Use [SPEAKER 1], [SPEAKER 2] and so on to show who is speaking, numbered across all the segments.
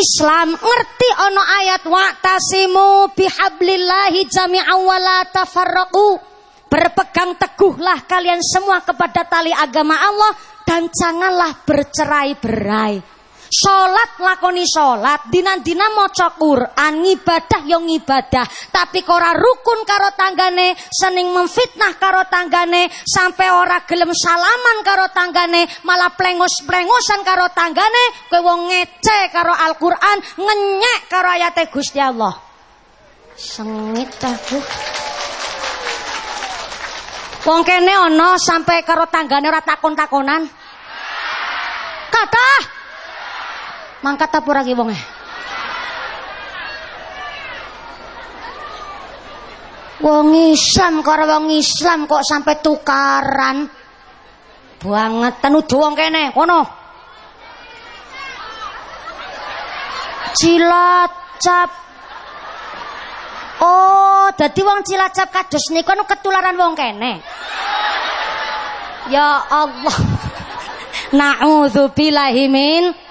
[SPEAKER 1] Islam ngerti ono ayat wa'tasimu bihablillahi jami'an wa la tafarraqu. Berpegang teguhlah kalian semua kepada tali agama Allah dan janganlah bercerai-berai. Sholat lakoni sholat, dina-dina maca Quran, ngibadah yang ngibadah, tapi kora rukun karo tanggane, sening memfitnah karo tanggane, sampai ora gelem salaman karo tanggane, malah plengos-plengosan karo tanggane, kowe wong ngece karo Al-Qur'an, ngenyek karo ayat Gusti Allah. Sengit aku. Wong kene ana sampai karo tanggane ora takon-takonan. Kata Mangkat apa lagi wonge? Wong Islam karo wong Islam kok sampai tukaran. Banget udah wong kene, kono. Cilacap. Oh, dadi wong Cilacap kados niku ketularan wong kene. Ya Allah. Na'udzubillahi min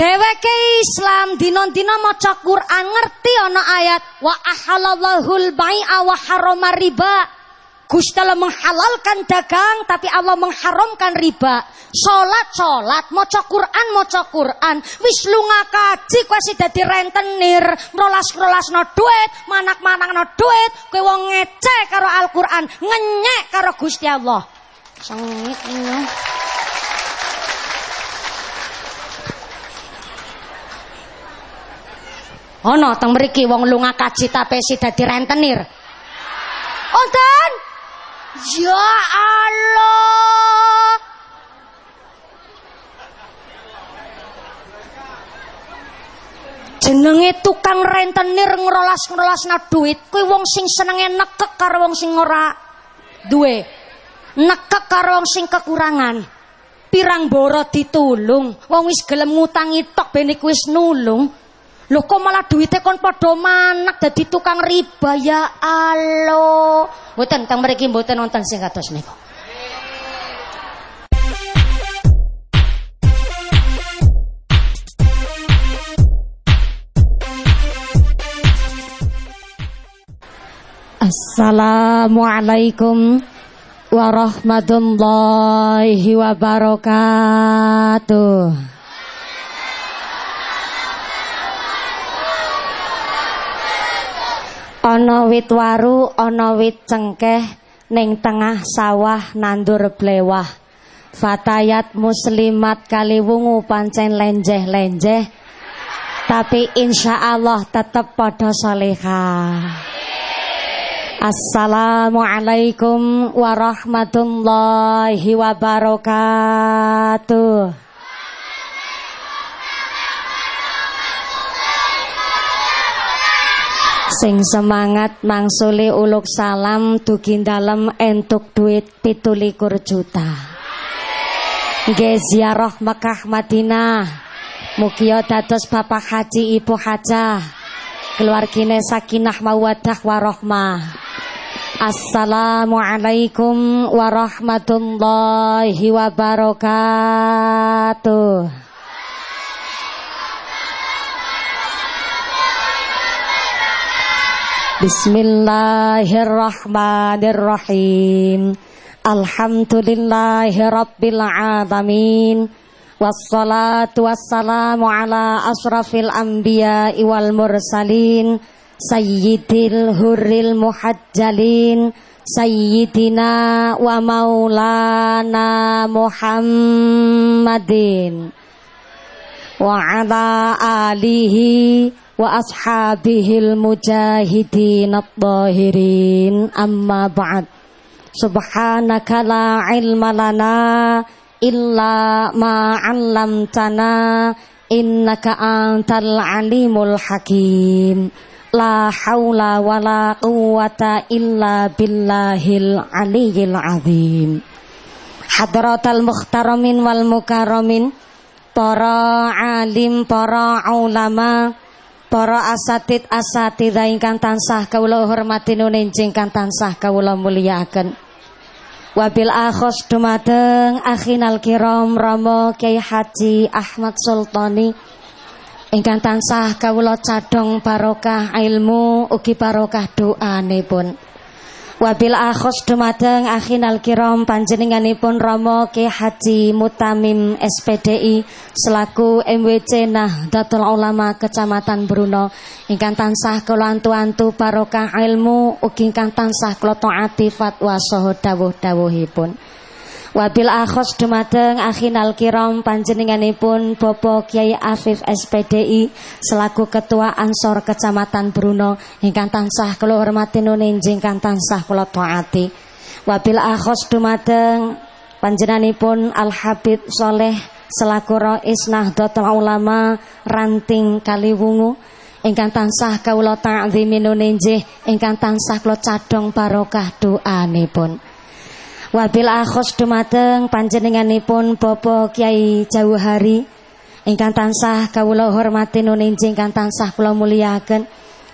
[SPEAKER 1] Dheweke Islam dina-dina maca Quran ngerti ana ayat wa ahalallahul bai'a wa harrama riba. Gusti Allah menghalalkan dagang tapi Allah mengharamkan riba. Salat salat, maca Quran maca Quran. Wis lunga kaji kowe sing dadi rentenir, rolas-rolasno duit, manak-manakno duit, kowe wong ngece karo Al-Qur'an, ngenyek karo Gusti Allah. Sengit Ana teng mriki wong lunga kaji tapi si dadi rentenir. Wonten? Ya Allah. Jenenge tukang rentenir ngerolas-ngerolosna duit, kuwi wong sing senenge nekek karo wong sing ora duwe. Nekek karo wong sing kekurangan. Pirang boro ditulung, wong wis gelem ngutangi tok ben wis nulung. Loh kok malah duitnya kon padha manak dadi tukang riba ya Allah. Mboten teng mriki mboten wonten sing kados niku. Assalamualaikum warahmatullahi wabarakatuh. Ana wit waru, ana wit cengkeh ning tengah sawah nandur blewah. Fatayat muslimat kali wungu pancen lenjeh-lenjeh. Tapi insya Allah tetep pada salehah. Assalamualaikum warahmatullahi wabarakatuh. Sing semangat mangsuli uluk salam dugi dalem entuk duit pitulikur juta. Nggih ziarah Mekah Madinah. Mugia dados Bapak Haji Ibu Hajah. Keluargine sakinah mawaddah warahmah. Assalamualaikum warahmatullahi wabarakatuh. Bismillahirrahmanirrahim. Alhamdulillahi rabbil alamin. Wassalatu wassalamu ala asrafil anbiya wal mursalin. Sayyidil hurril muhajjalin. Sayyidina wa maulana Muhammadin. Wa ala alihi wa ashabihil mujahidin at-tahirin. Amma ba'd. Subhanaka la ilma lana illa ma 'allamtana innaka antal alimul hakim. La haula wala quwwata illa billahil aliyyil azim. Hadratal mukhtaramin wal mukarramin para alim para ulama Para asatid asatidha ingkang tansah kawula hormati nunin ingkang tansah kawula mulyakaken. Wabil akhos dumateng akhinal kiram Rama Kyai Haji Ahmad Sultani ingkang tansah kawula cadhong barokah ilmu ugi barokah doanipun Wabil akhos dumateng akhinal kiram panjenenganipun Romo Ki Haji Mutamim SPDI selaku MWC Nahdlatul Ulama Kecamatan Bruno ingkang tansah kula antu-antu barokah ilmu ugi ingkang tansah kula taati fatwa saha dawuh-dawuhipun. Wabil akhos dumateng akhinal kiram panjenenganipun Bapak Kiai Afif SPDI selaku Ketua Ansor Kecamatan Bruno ingkang tansah kula hormati nuninjing kang tansah kula taati. Wabil akhos dumateng panjenenganipun Al Habib Soleh selaku Rais Nahdlatul Ulama Ranting Kaliwungu ingkang tansah kawula ta'zimi nuninjih ingkang tansah kula cadhong barokah doanipun. Wabil akhos dumateng panjenenganipun Bapak Kiai Jauhari ingkang tansah kawula hormati nuninjing ingkang tansah kula mulyakaken.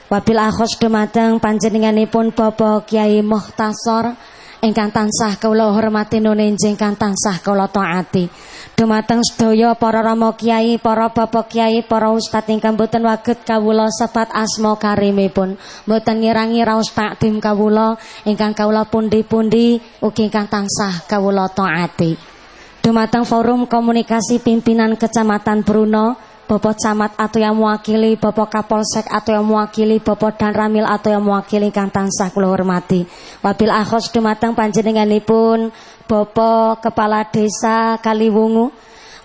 [SPEAKER 1] Wabil akhos dumateng panjenenganipun Bapak Kiai Muhtasor ingkang tansah kawula hormati nuninjing ingkang tansah kula taati. Dumateng sedaya para rama kiai, para bapak kiai, para ustadz ingkang boten waget kawula sepat asma karimipun. Boten ngirangi raos takdim kawula ingkang kawula pundi-pundi ugi ingkang tansah kawula taati. Dumateng forum komunikasi pimpinan Kecamatan Bruno Bapak Camat atau yang mewakili, Bapak Kapolsek atau yang mewakili, Bapak Dan Ramil atau yang mewakili kang tansah kula hormati. Wabil akhos dumateng panjenenganipun Bapak Kepala Desa Kaliwungu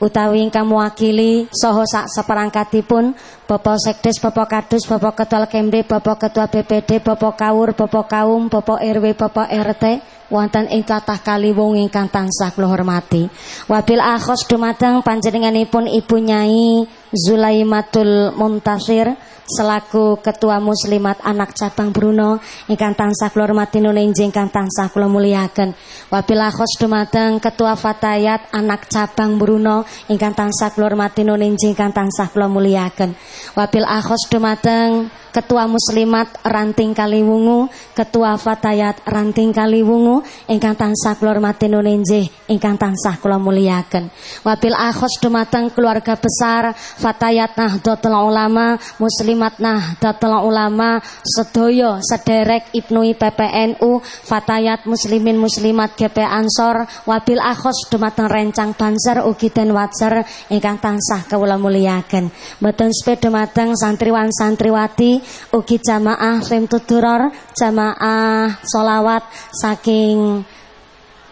[SPEAKER 1] utawi ingkang mewakili saha sak seperangkatipun Bapak Sekdes, Bapak Kadus, Bapak Ketua Kemde, Bapak Ketua BPD, Bapak Kawur, Bapak Kaum, Bapak RW, Bapak RT wonten ing tlatah Kaliwung ingkang tansah kula hormati. Wabil akhos dumateng panjenenganipun Ibu Nyai Zulaimatul Muntasir selaku Ketua Muslimat Anak Cabang Bruno ingkang tansah kula hormati nuninjing ingkang tansah kula muliaken. Wabil akhos dumateng Ketua Fatayat Anak Cabang Bruno ingkang tansah kula hormati nuninjing ingkang tansah kula muliaken. Wabil akhos dumateng Ketua Muslimat Ranting Kaliwungu, Ketua Fatayat Ranting Kaliwungu ingkang tansah kula hormati nuninjih, ingkang tansah kula muliaken. Wabil akhos dumateng keluarga besar Fatayat Nahdlatul Ulama, Muslimat Nahdlatul Ulama, sedaya sederek Ibnu PPNU, Fatayat Muslimin Muslimat GP Ansor, wabil akhos dumateng rencang Banser ugi den Wajar ingkang tansah kula muliaken. Mboten sepeda dumateng santriwan santriwati ugi jamaah Femtuduror, jamaah solawat saking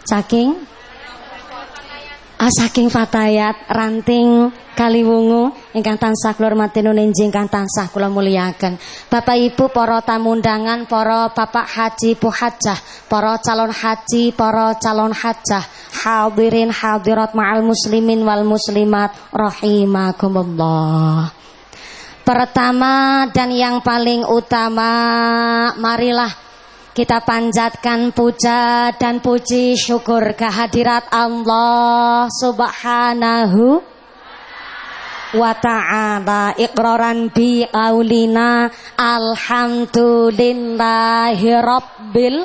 [SPEAKER 1] saking saking Fatayat ranting Kaliwungu ingkang tansah kula hormati nuninji ingkang tansah kula muliaken. Bapak Ibu para tamu undangan, para Bapak Haji Bu Hajah, para calon haji, para calon hajah, hadirin hadirat ma'al muslimin wal muslimat rahimakumullah. Pertama dan yang paling utama marilah kita panjatkan puja dan puji syukur kehadirat Allah Subhanahu wa ta'ala. Iqraran bi aulina alhamdulillahi rabbil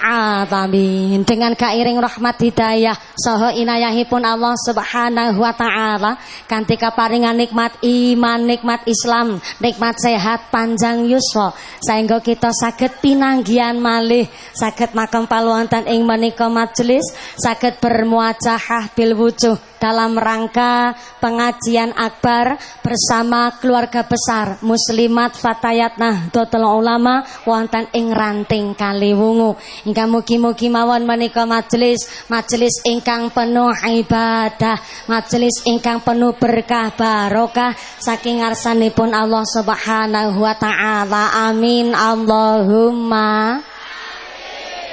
[SPEAKER 1] alamin dengan kairing rahmat hidayah saha inayahipun Allah Subhanahu wa taala. Kanthi kaparingan nikmat iman nikmat Islam nikmat sehat panjang yuswa. Sehingga kita saged pinanggian malih saged makam paluantan ing menika majelis saged bermuajahah bil wujuh dalam rangka pengajian akbar bersama keluarga besar muslimat fatayat Nahdlatul Ulama wonten ing ranting Kaliwungu Ingkang mugi-mugi mawon menika majelis, majelis ingkang penuh ibadah, majelis ingkang penuh berkah barokah saking ngarsanipun Allah Subhanahu wa taala. Amin. Allahumma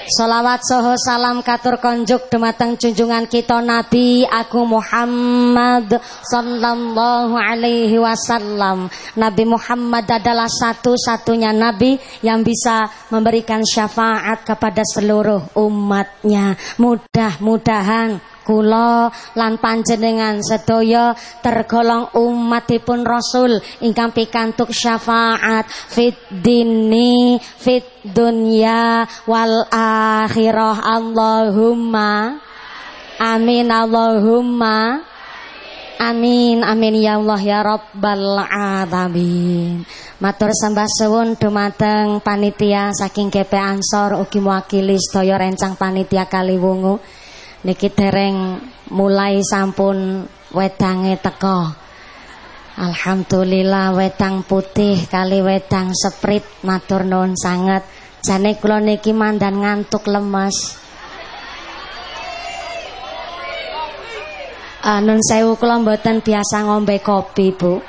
[SPEAKER 1] Salawat soho salam katur konjuk dumateng junjungan kita Nabi aku Muhammad sallallahu alaihi wasallam. Nabi Muhammad adalah satu-satunya nabi yang bisa memberikan syafaat kepada seluruh umatnya. Mudah-mudahan kula lan panjenengan sedaya tergolong umatipun Rasul ingkang pikantuk syafaat fit dini fit dunya wal akhirah Allahumma amin Allahumma Amin amin ya Allah ya Rabbal alamin. Matur sembah suwun dumateng panitia saking GP Ansor ugi mewakili sedaya rencang panitia Kaliwungu. Niki dereng mulai sampun wedange teko. Alhamdulillah wedang putih kali wedang seprit matur nuwun sanget. Jane kula niki mandan ngantuk lemes. Anun sewu kula mboten biasa ngombe kopi, Bu.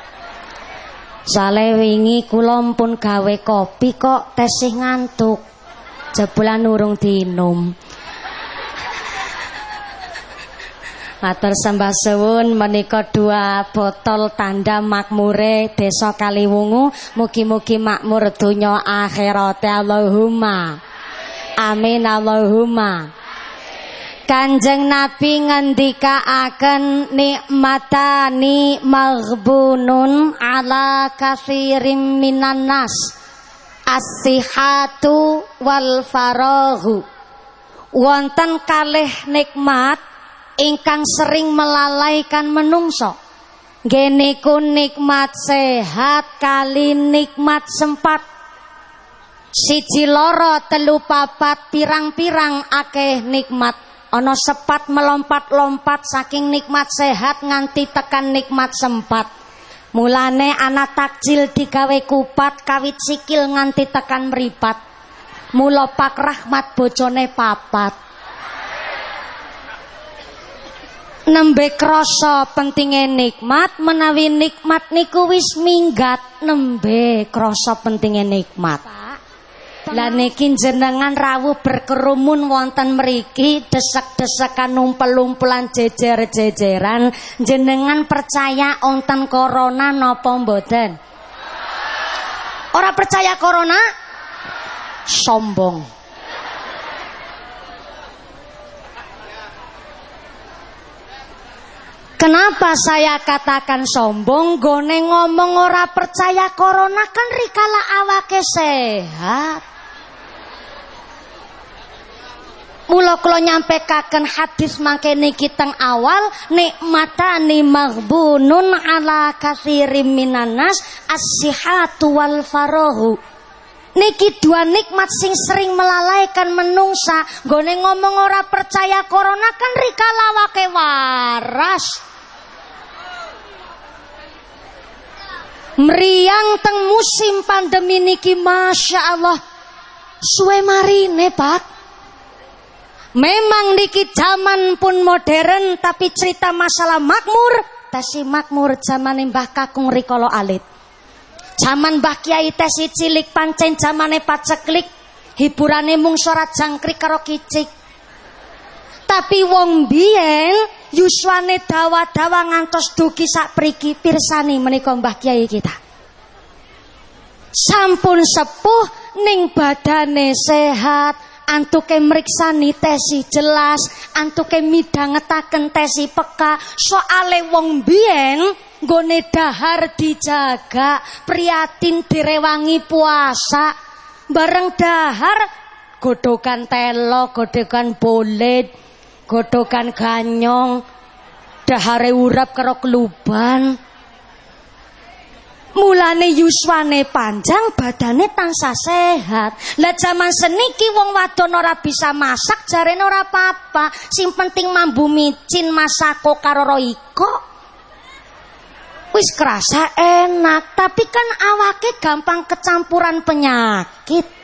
[SPEAKER 1] Sale wingi kula pun gawe kopi kok tesih ngantuk. Jebulan urung dinum. Matur sembah suwun. Menika dua botol tanda makmure Desa Kaliwungu. Mugi-mugi makmur donya akhirat. Allahumma. Amin. Allahumma. Kanjeng Nabi ngendikaaken nikmatani maghbunun ala kathirim minan nas. As-sihatu wal farahu wonten kalih nikmat ingkang sering melalaikan menungso geniku nikmat sehat kali nikmat sempat siji loro telu papat pirang-pirang akeh nikmat Ono sepat melompat-lompat saking nikmat sehat nganti tekan nikmat sempat. Mulane anak takjil digawe kupat kawit sikil nganti tekan meripat. Mula pak rahmat bojone papat. Nembe krasa pentinge nikmat menawi nikmat niku wis minggat nembe krasa pentinge nikmat. Lah niki jenengan rawuh berkerumun wonten mriki desek-desekan numpel-numpelan jejer-jejeran jenengan percaya wonten corona napa mboten? Ora percaya corona? Sombong. Kenapa saya katakan sombong? Gone ngomong ora percaya corona kan rikala awake sehat. Mula kula nyampekaken hadis mangke niki teng awal nikmatani maghbunun ala katsirin minanas as-sihhatu wal farahu. Niki dua nikmat sing sering melalaikan menungsa. Gone ngomong ora percaya corona kan rikala wake waras. Meriang teng musim pandemi niki Masya Allah Suwe marine pak Memang niki zaman pun modern tapi cerita masalah makmur tesi makmur zaman Mbah Kakung rikala alit. Zaman Mbah Kiai tesi cilik pancen zamane paceklik hiburane mung suara jangkrik karo kicik. Tapi wong biyen yuswane dawa-dawa ngantos dugi sak priki pirsani menika Mbah Kiai kita. Sampun sepuh ning badane sehat, antuke mriksani tesi jelas, antuke midhangetaken tesi peka, soale wong biyen nggone dahar dijaga, priatin direwangi puasa, bareng dahar godokan telo, godokan bolet, godokan ganyong, dahare urap karo keluban. Mulane yuswane panjang, badane tansah sehat. Lah zaman seniki wong wadon ora bisa masak, jarene ora apa-apa. Sing penting mambu micin masako karo roiko. Wis kerasa enak, tapi kan awake gampang kecampuran penyakit.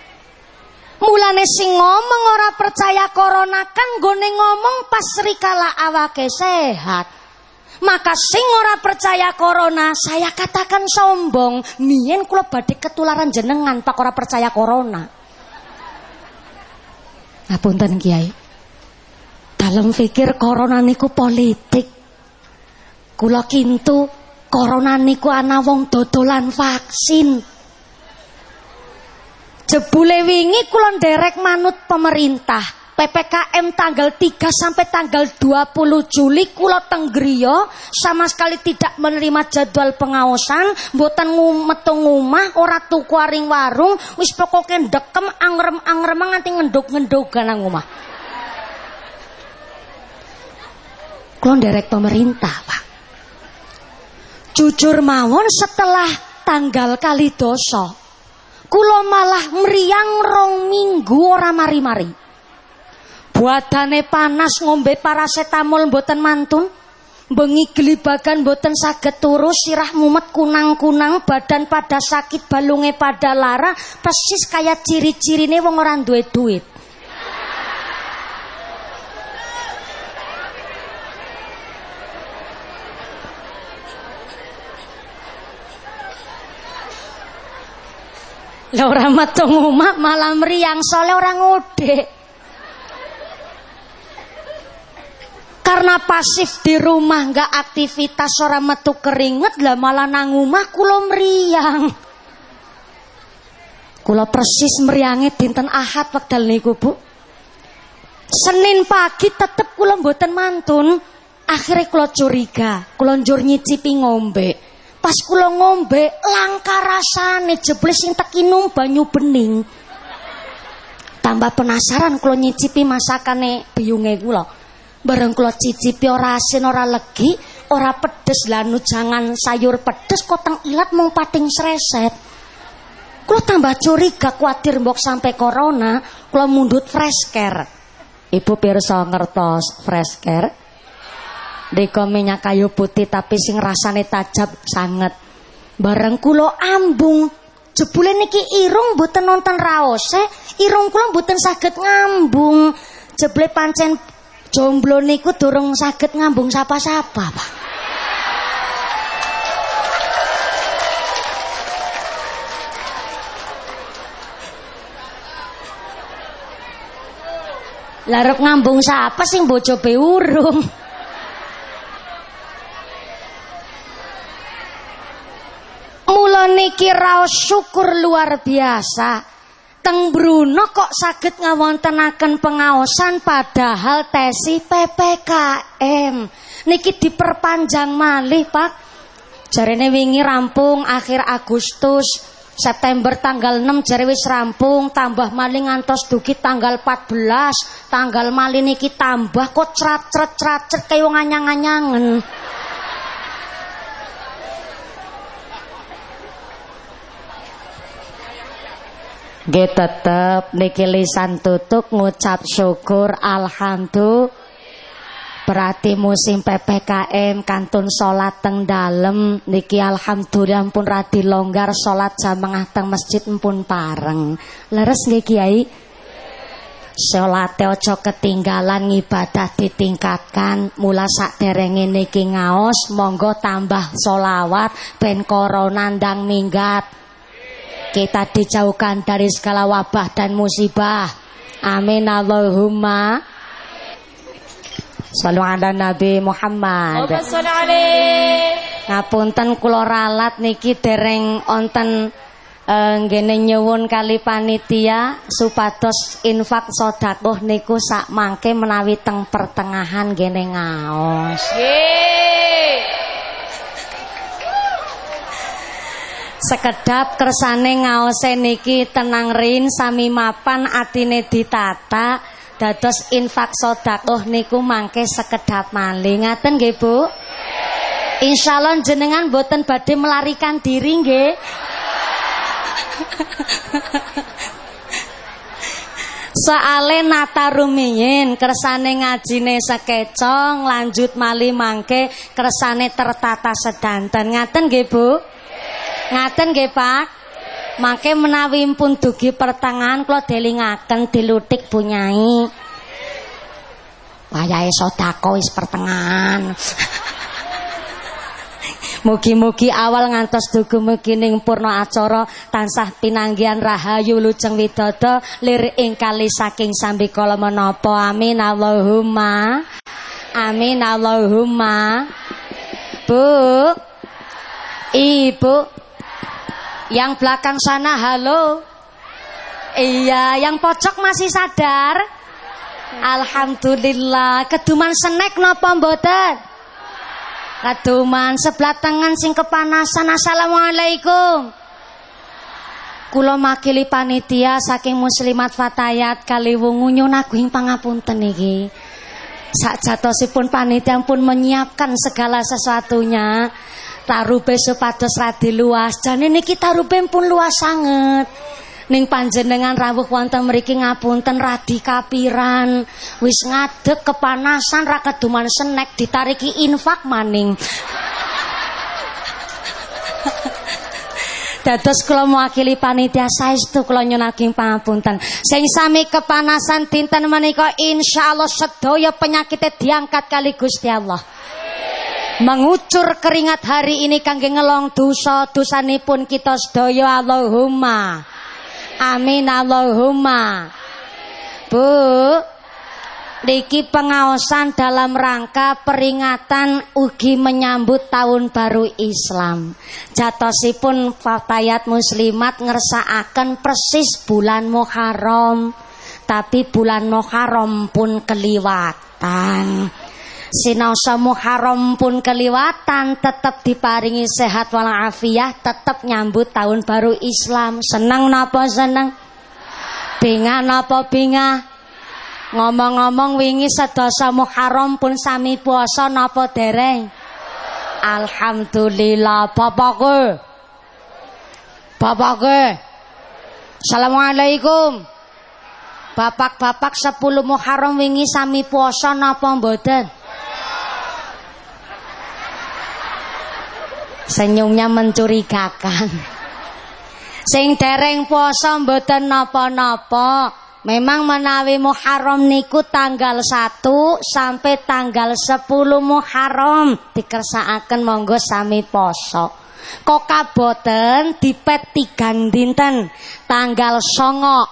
[SPEAKER 1] Mulane sing ngomong ora percaya corona kan gone ngomong pas rikala awake sehat. Maka sing ora percaya corona, saya katakan sombong. Mien kula badhe ketularan jenengan pak ora percaya corona. Ngapunten Kiai. Dalam pikir corona niku politik. Kula kintu corona niku ana wong dodolan vaksin. Jebule wingi kula nderek manut pemerintah. PPKM tanggal 3 sampai tanggal 20 Juli kula tenggriya sama sekali tidak menerima jadwal pengawasan, mboten metu ngomah, ora tuku aring warung, wis pokoke ndekem angrem-angrem nganti ngendog-ngendogan nang omah. Kula nderek pemerintah, Pak. Jujur mawon setelah tanggal kali dosa. Kula malah meriang rong minggu ora mari-mari. Buadane panas ngombe parasetamol mboten mantun. Bengi gelibagan boten saged turu sirah mumet kunang-kunang badan pada sakit balunge pada lara persis kaya ciri-cirine wong ora duwe duit. Lah ora metu omah malah mriyang sole ora ngode. Karena pasif di rumah nggak aktivitas ora metu keringet lah malah nang omah kula mriyang. Kula persis meriange dinten Ahad wekdal niku, Bu. Senin pagi tetep kula mboten mantun. Akhirnya kula curiga, kula njur nyicipi ngombe. Pas kula ngombe langka rasane jebles sing tekinum banyu bening. Tambah penasaran kula nyicipi masakane biyunge kula. Bareng kula cicipi ora asin ora legi, ora pedes lanu jangan sayur pedes koteng ilat mau pating sreset. Kula tambah curiga kuatir mbok sampai corona, kula mundut fresh care. Ibu pirsa ngertos fresh care? Deko minyak kayu putih tapi sing rasane tajab sangat. Bareng kula ambung. Jebule niki irung mboten nonton raose, irung kula mboten saged ngambung. Jebule pancen jomblo niku durung saged ngambung sapa-sapa, Pak. Larep ngambung siapa sing bojo be urung? Mula niki raos syukur luar biasa. Teng Bruno kok saged ngawontenaken pengaosan padahal tesi PPKM. Niki diperpanjang malih, Pak. Jarene wingi rampung akhir Agustus. September tanggal 6 jare wis rampung, tambah maling ngantos dugi tanggal 14, tanggal malih niki tambah kok crat-cret-crat kaya wong Nggih tetep niki lisan tutuk ngucap syukur alhamdulillah Berarti musim PPKM kantun salat teng dalem niki alhamdulillah pun radi longgar salat jamaah teng masjid pun pareng. Leres nggih Kiai? Salate aja ketinggalan ibadah ditingkatkan mula sak derenge niki ngaos monggo tambah solawat ben corona minggat. Kita dijauhkan dari segala wabah dan musibah. Amin Allahumma. Salu ala Nabi Muhammad. Ngapunten kula ralat niki dereng onten ngene nyuwun kali panitia supados infak sedekah niku sak mangke menawi teng pertengahan gene ngaos. Sekedap kersane ngaose niki tenang rin sami mapan atine ditata dados infak sedekah niku mangke sekedap maling. Ngaten nggih Bu? Insyaallah jenengan boten badhe melarikan diri nggih. Soale nata rumiyin kersane ngajine sekecong lanjut mali mangke kersane tertata sedanten. Ngaten nggih Bu Ngaten nggih, Pak. Mangke menawi pun dugi pertengahan kula delingaken dilutik bunyai. Wayahe sedekah wis pertengahan. Mugi-mugi awal ngantos dugu mugining purna acara tansah pinanggihan rahayu lujeng widodo lir ing kali saking sambi kala menapa amin Allahumma amin Allahumma Bu Ibu yang belakang sana halo. Iya, yang pojok masih sadar? Alhamdulillah. Keduman senek napa mboten? Keduman sebelah tangan sing kepanasan. Assalamualaikum. Kula makili panitia saking muslimat fatayat kali wungu nyun agung pangapunten iki. Sak jatosipun panitia pun menyiapkan segala sesuatunya Tarupe supados radi luas. Jane niki tarupe pun luas sanget. Ning panjenengan rawuh wonten mriki ngapunten radi kapiran. Wis ngadeg kepanasan ra keduman senek ditariki infak maning. Dados kula mewakili panitia saestu kula nyunaking pangapunten. Sing sami kepanasan dinten menika insyaallah sedaya penyakitnya diangkat kali Gusti Allah. Mengucur keringat hari ini kangge ngelong dosa dosanipun kita sedaya Allahumma. Amin Allahumma. Bu, Niki pengawasan dalam rangka peringatan ugi menyambut tahun baru Islam. Jatosipun fatayat muslimat ngersaaken persis bulan Muharram. Tapi bulan Muharram pun keliwatan. Sinaosa Muharram pun keliwatan tetap diparingi sehat walafiat tetap nyambut tahun baru Islam. Senang napa seneng? Binga napa binga? Ngomong-ngomong wingi sedasa Muharram pun sami puasa napa dereng? Alhamdulillah bapakku. Bapakku. Assalamualaikum. Bapak-bapak 10 Muharram wingi sami puasa napa mboten? Senyumnya mencurigakan. Sing dereng puasa mboten napa-napa. Memang menawi Muharram niku tanggal 1 sampai tanggal 10 Muharram dikersakaken monggo sami poso. Kok kaboten dipet tigang dinten tanggal songo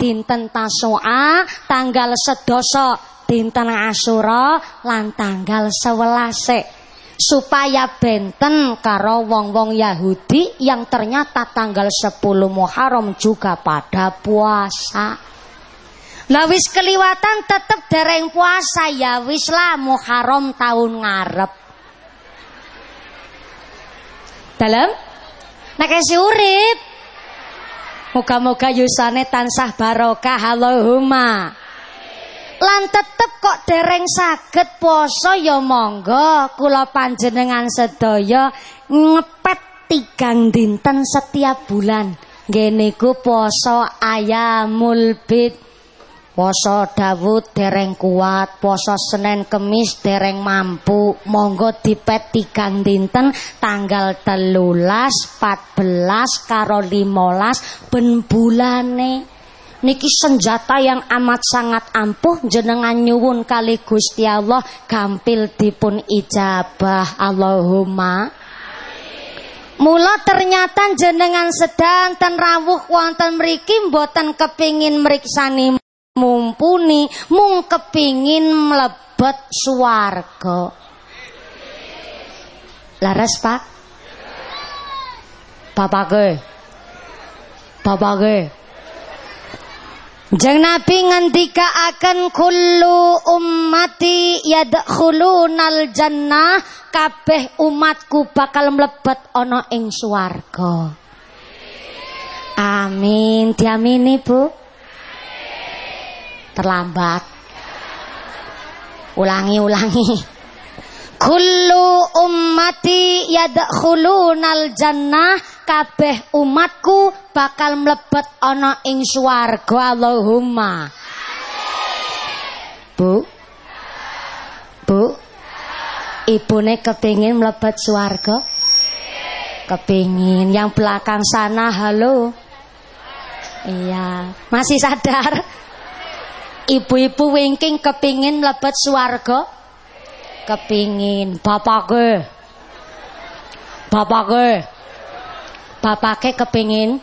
[SPEAKER 1] dinten Tasua, tanggal sedoso dinten Asyura lan tanggal 11 supaya benten karo wong-wong Yahudi yang ternyata tanggal 10 Muharram juga pada puasa. Lah wis keliwatan tetep dereng puasa ya wis lah Muharram tahun ngarep. Dalam? Nek si urip. Moga-moga yusane tansah barokah Allahumma. Lan tetep kok dereng saged poso ya monggo kula panjenengan sedaya ngepet tigang dinten setiap bulan. Nggih niku poso ayamul bid Poso Dawud dereng kuat, poso Senin Kemis dereng mampu. Monggo dipet tigang dinten tanggal telulas, 14 karo 15 ben bulane. Niki senjata yang amat sangat ampuh jenengan nyuwun kali Gusti Allah gampil dipun ijabah Allahumma Mula ternyata jenengan sedang ten rawuh wonten mriki mboten kepingin mriksani mumpuni mung kepingin mlebet swarga. Laras, Pak? Bapake. Bapake. Jeng Nabi ngendika akan kullu ummati yadkhulunal jannah kabeh umatku bakal mlebet ana ing swarga. Amin. Diamini, Bu terlambat. Ulangi, ulangi. Kullu ummati yadkhulunal jannah kabeh umatku bakal mlebet ana ing swarga Allahumma. Bu. Bu. Ibune kepingin mlebet swarga? Kepingin. Yang belakang sana halo. Iya, masih sadar? Ibu-ibu wingking kepingin mlebet swarga? Kepingin. Bapake. Bapake. Bapake kepingin?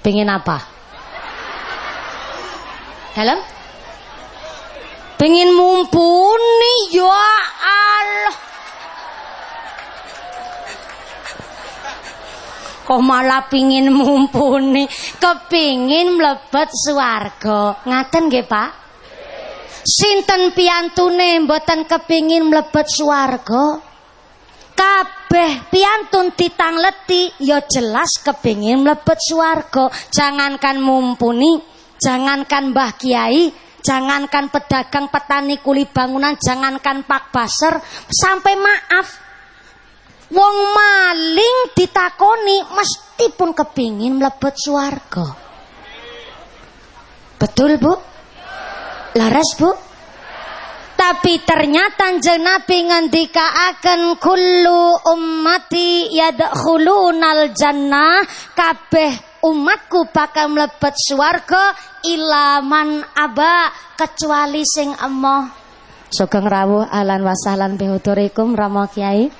[SPEAKER 1] Pingin apa? Dalam? Pingin mumpuni ya Allah. kok malah pingin mumpuni, kepingin mlebet swarga. Ngaten nggih, Pak? Sinten piantune mboten kepingin mlebet swarga? Kabeh piantun ditangleti ya jelas kepingin mlebet swarga. Jangankan mumpuni, jangankan Mbah Kiai, jangankan pedagang petani kuli bangunan, jangankan Pak Baser, sampai maaf Wong maling ditakoni mesti pun kepingin mlebet swarga. Betul, Bu? Laras, Bu? Tapi ternyata Kanjeng Nabi ngendikaaken kullu ummati yadkhulunal jannah kabeh umatku bakal mlebet swarga ilaman aba kecuali sing emoh. Sugeng rawuh alan wasalan bihuturikum Rama Kiai.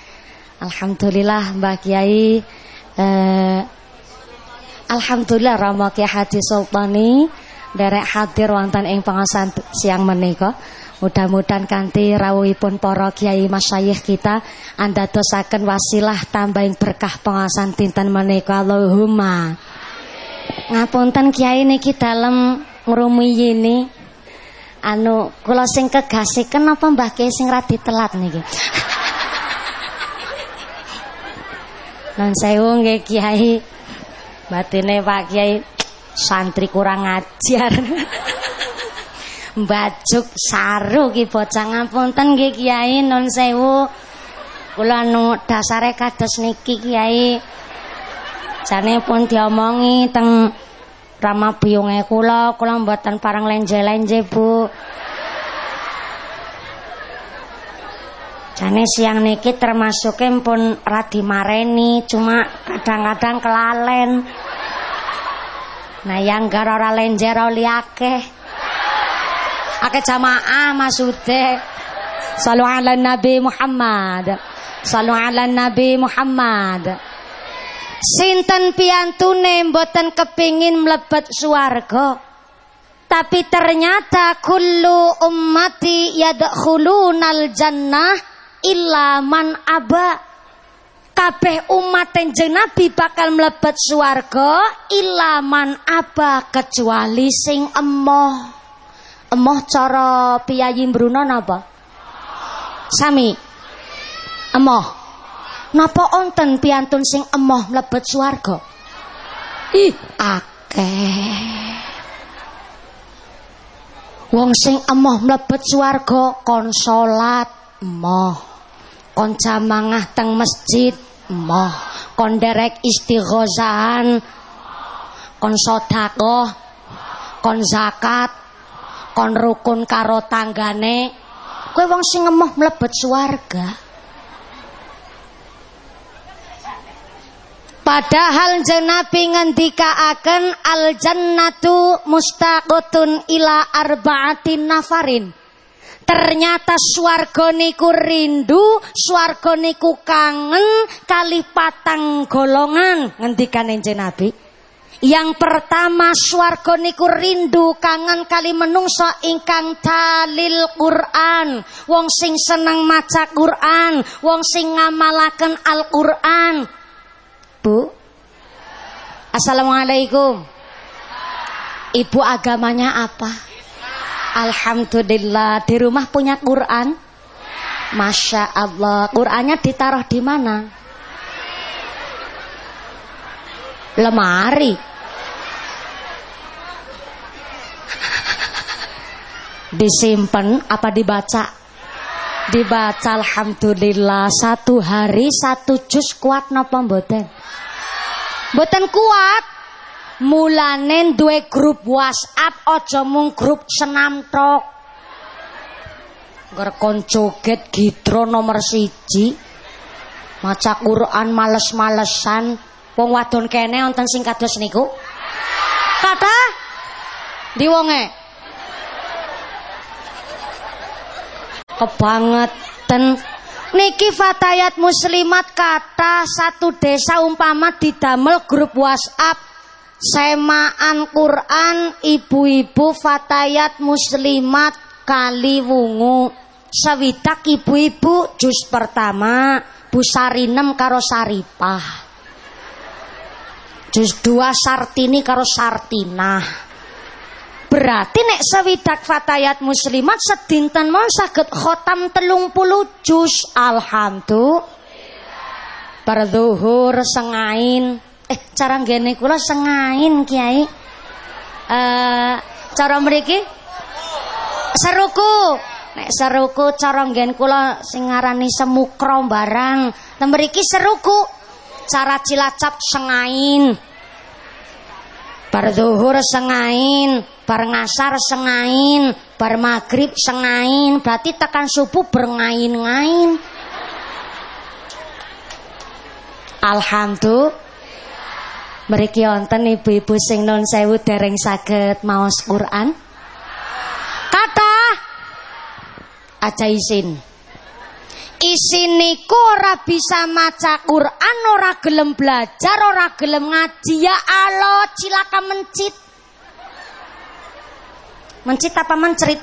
[SPEAKER 1] Alhamdulillah Mbah Kiai eh, Alhamdulillah Rama Kiai Haji Sultani derek hadir wonten ing pengasan siang menika. Mudah-mudahan kanthi rawuhipun para kiai masyayikh kita anda dosaken wasilah tambahing berkah pengawasan dinten menika Allahumma. Ngapunten kiai niki dalem ngrumiyini anu kula sing kegasiken apa Mbah Kiai sing radi telat niki. Nun sewu nggih Kiai. Batine Pak Kiai santri kurang ajar. Bajuk saru ki bocah ngapunten nggih Kiai nun sewu. Kula nu dasare kados niki Kiai. Jane pun diomongi teng Rama biyunge kula, kula mboten parang lenje-lenje, Bu. Jane siang niki termasuk pun radi mareni, cuma kadang-kadang kelalen. Nah yang gara ora lenjer oli akeh akeh jamaah maksude Salu ala Nabi Muhammad. Salu ala Nabi Muhammad. Sinten piantune mboten kepingin mlebet swarga? Tapi ternyata kullu ummati yadkhulunal jannah illa man aba. Kabeh umat jeneng Nabi bakal mlebet swarga illa man aba kecuali sing emoh Emoh cara piyayi Bruno napa? Sami. Emoh. Napa onten piantun sing emoh mlebet swarga? Ih, akeh. Wong sing emoh mlebet swarga kon salat emoh. Kon jamangah teng masjid emoh. Kon derek istighosahan kon sedekah kon zakat kon rukun karo tanggane kowe wong sing ngemoh mlebet swarga Padahal Nabi ngendikaaken al jannatu mustaqotun ila arbaatin nafarin. Ternyata swarga niku rindu, swarga niku kangen kali patang golongan ngendikane Nabi. Yang pertama swarga niku rindu kangen kali menungso ingkang dalil Quran, wong sing seneng maca Quran, wong sing ngamalaken Al-Quran. Bu. Assalamualaikum. Ibu agamanya apa? Alhamdulillah di rumah punya Quran. Masya Allah. Qurannya ditaruh di mana? Lemari. Disimpan apa dibaca? Dibaca alhamdulillah satu hari satu jus kuat napa mboten? Mboten kuat. Mulanen duwe grup WhatsApp aja mung grup senam tok. Ngerkon joget gidro nomor siji. Maca Quran males-malesan. Wong wadon kene wonten sing kados niku? Kata diwonge kebangetan. Niki fatayat muslimat kata satu desa umpama didamel grup WhatsApp. Semaan Quran ibu-ibu fatayat muslimat kali wungu. Sewidak ibu-ibu jus pertama Bu Sarinem karo Saripah. Jus dua Sartini karo Sartinah Berarti nek sewidak fatayat muslimat sedinten mon saged khotam telung puluh juz alhamdulillah. Berduhur sengain. Eh cara ngene kula sengain Kiai. Eh cara mriki seruku. Nek seruku cara nggen kula sing ngarani semukro barang Temberiki seruku. Cara Cilacap sengain. Bar zuhur sengain, bar ngasar sengain, bar maghrib sengain, berarti tekan subuh berngain-ngain. Alhamdulillah. Mriki wonten ibu-ibu sing non sewu dereng saged maos Quran. Kata aja isin. Isin niku ora bisa maca Quran, ora gelem belajar, ora gelem ngaji ya Allah, cilaka mencit. Mencit apa mencrit?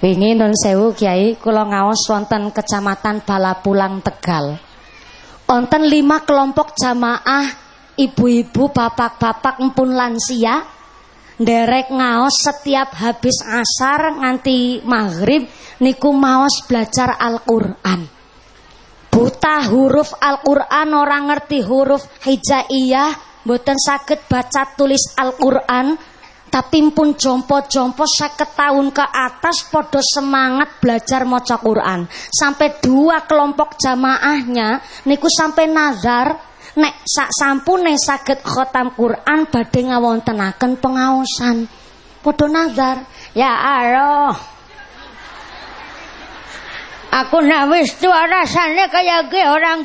[SPEAKER 1] Wingi nun sewu Kiai kula ngaos wonten Kecamatan Balapulang Tegal. Wonten lima kelompok jamaah ibu-ibu, bapak-bapak empun lansia nderek ngaos setiap habis asar nganti maghrib niku maos belajar Al-Qur'an. Buta huruf Al-Qur'an orang ngerti huruf hijaiyah, mboten saged baca tulis Al-Qur'an, tapi pun jompo-jompo seket tahun ke atas podo semangat belajar maca Quran. Sampai dua kelompok jamaahnya niku sampai nazar nek sak sampune saged khotam Quran badhe ngawontenaken pengaosan. Podo nazar, ya Allah. Aku nak wis tua rasanya kayak ge orang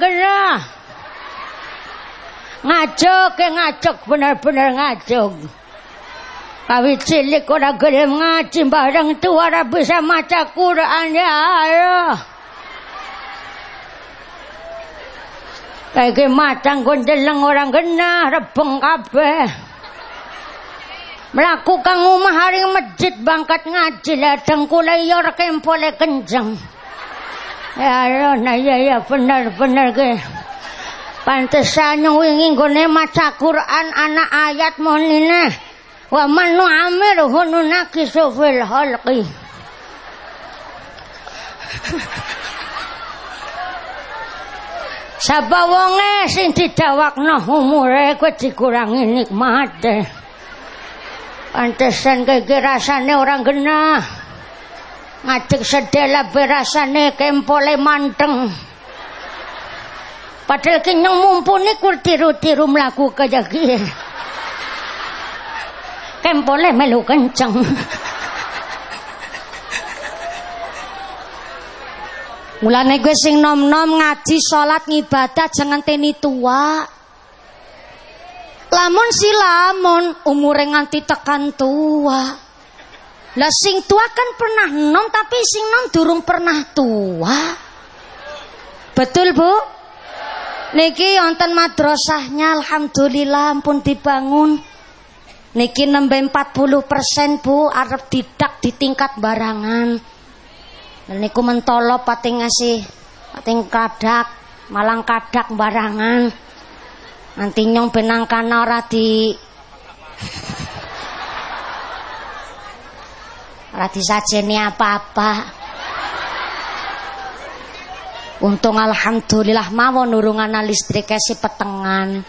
[SPEAKER 1] kena. Ngajok, ngajok benar-benar ngajok. Kawit cilik ora gelem ngaji bareng tua ora bisa maca Quran ya Allah. Kayak matang gondeleng orang kena rebeng kabeh. Melakukan rumah hari masjid bangkat ngaji ladang kula yor kempole kenjeng. Ya Allah, nah ya ya benar benar ke. Pantesan wingi gone maca Quran anak ayat monine. Wa man nu'amiruhu nunakisu fil halqi. Sapa wonge sing didawakno umure kowe dikurangi nikmate. Pantesan kaya rasane orang genah. Ngadeg sedela berasane kempole manteng. Padahal kenyang mumpuni kur tiru-tiru melaku kaya gini kempole melu kenceng. Mulane gue sing nom-nom ngaji salat ngibadah jangan teni tua. Lamun si lamun umure nganti tekan tua. Lah sing tua kan pernah nom tapi sing nom durung pernah tua. Betul Bu? Niki wonten madrasahnya alhamdulillah ampun dibangun. Niki nembe 40% Bu arep didak di tingkat barangan. Dan niku mentolo pating ngasih pating kadak, malang kadak barangan. Nanti nyong benang kana ora di ora disajeni apa-apa. Untung alhamdulillah mawon nurungan listrik si petengan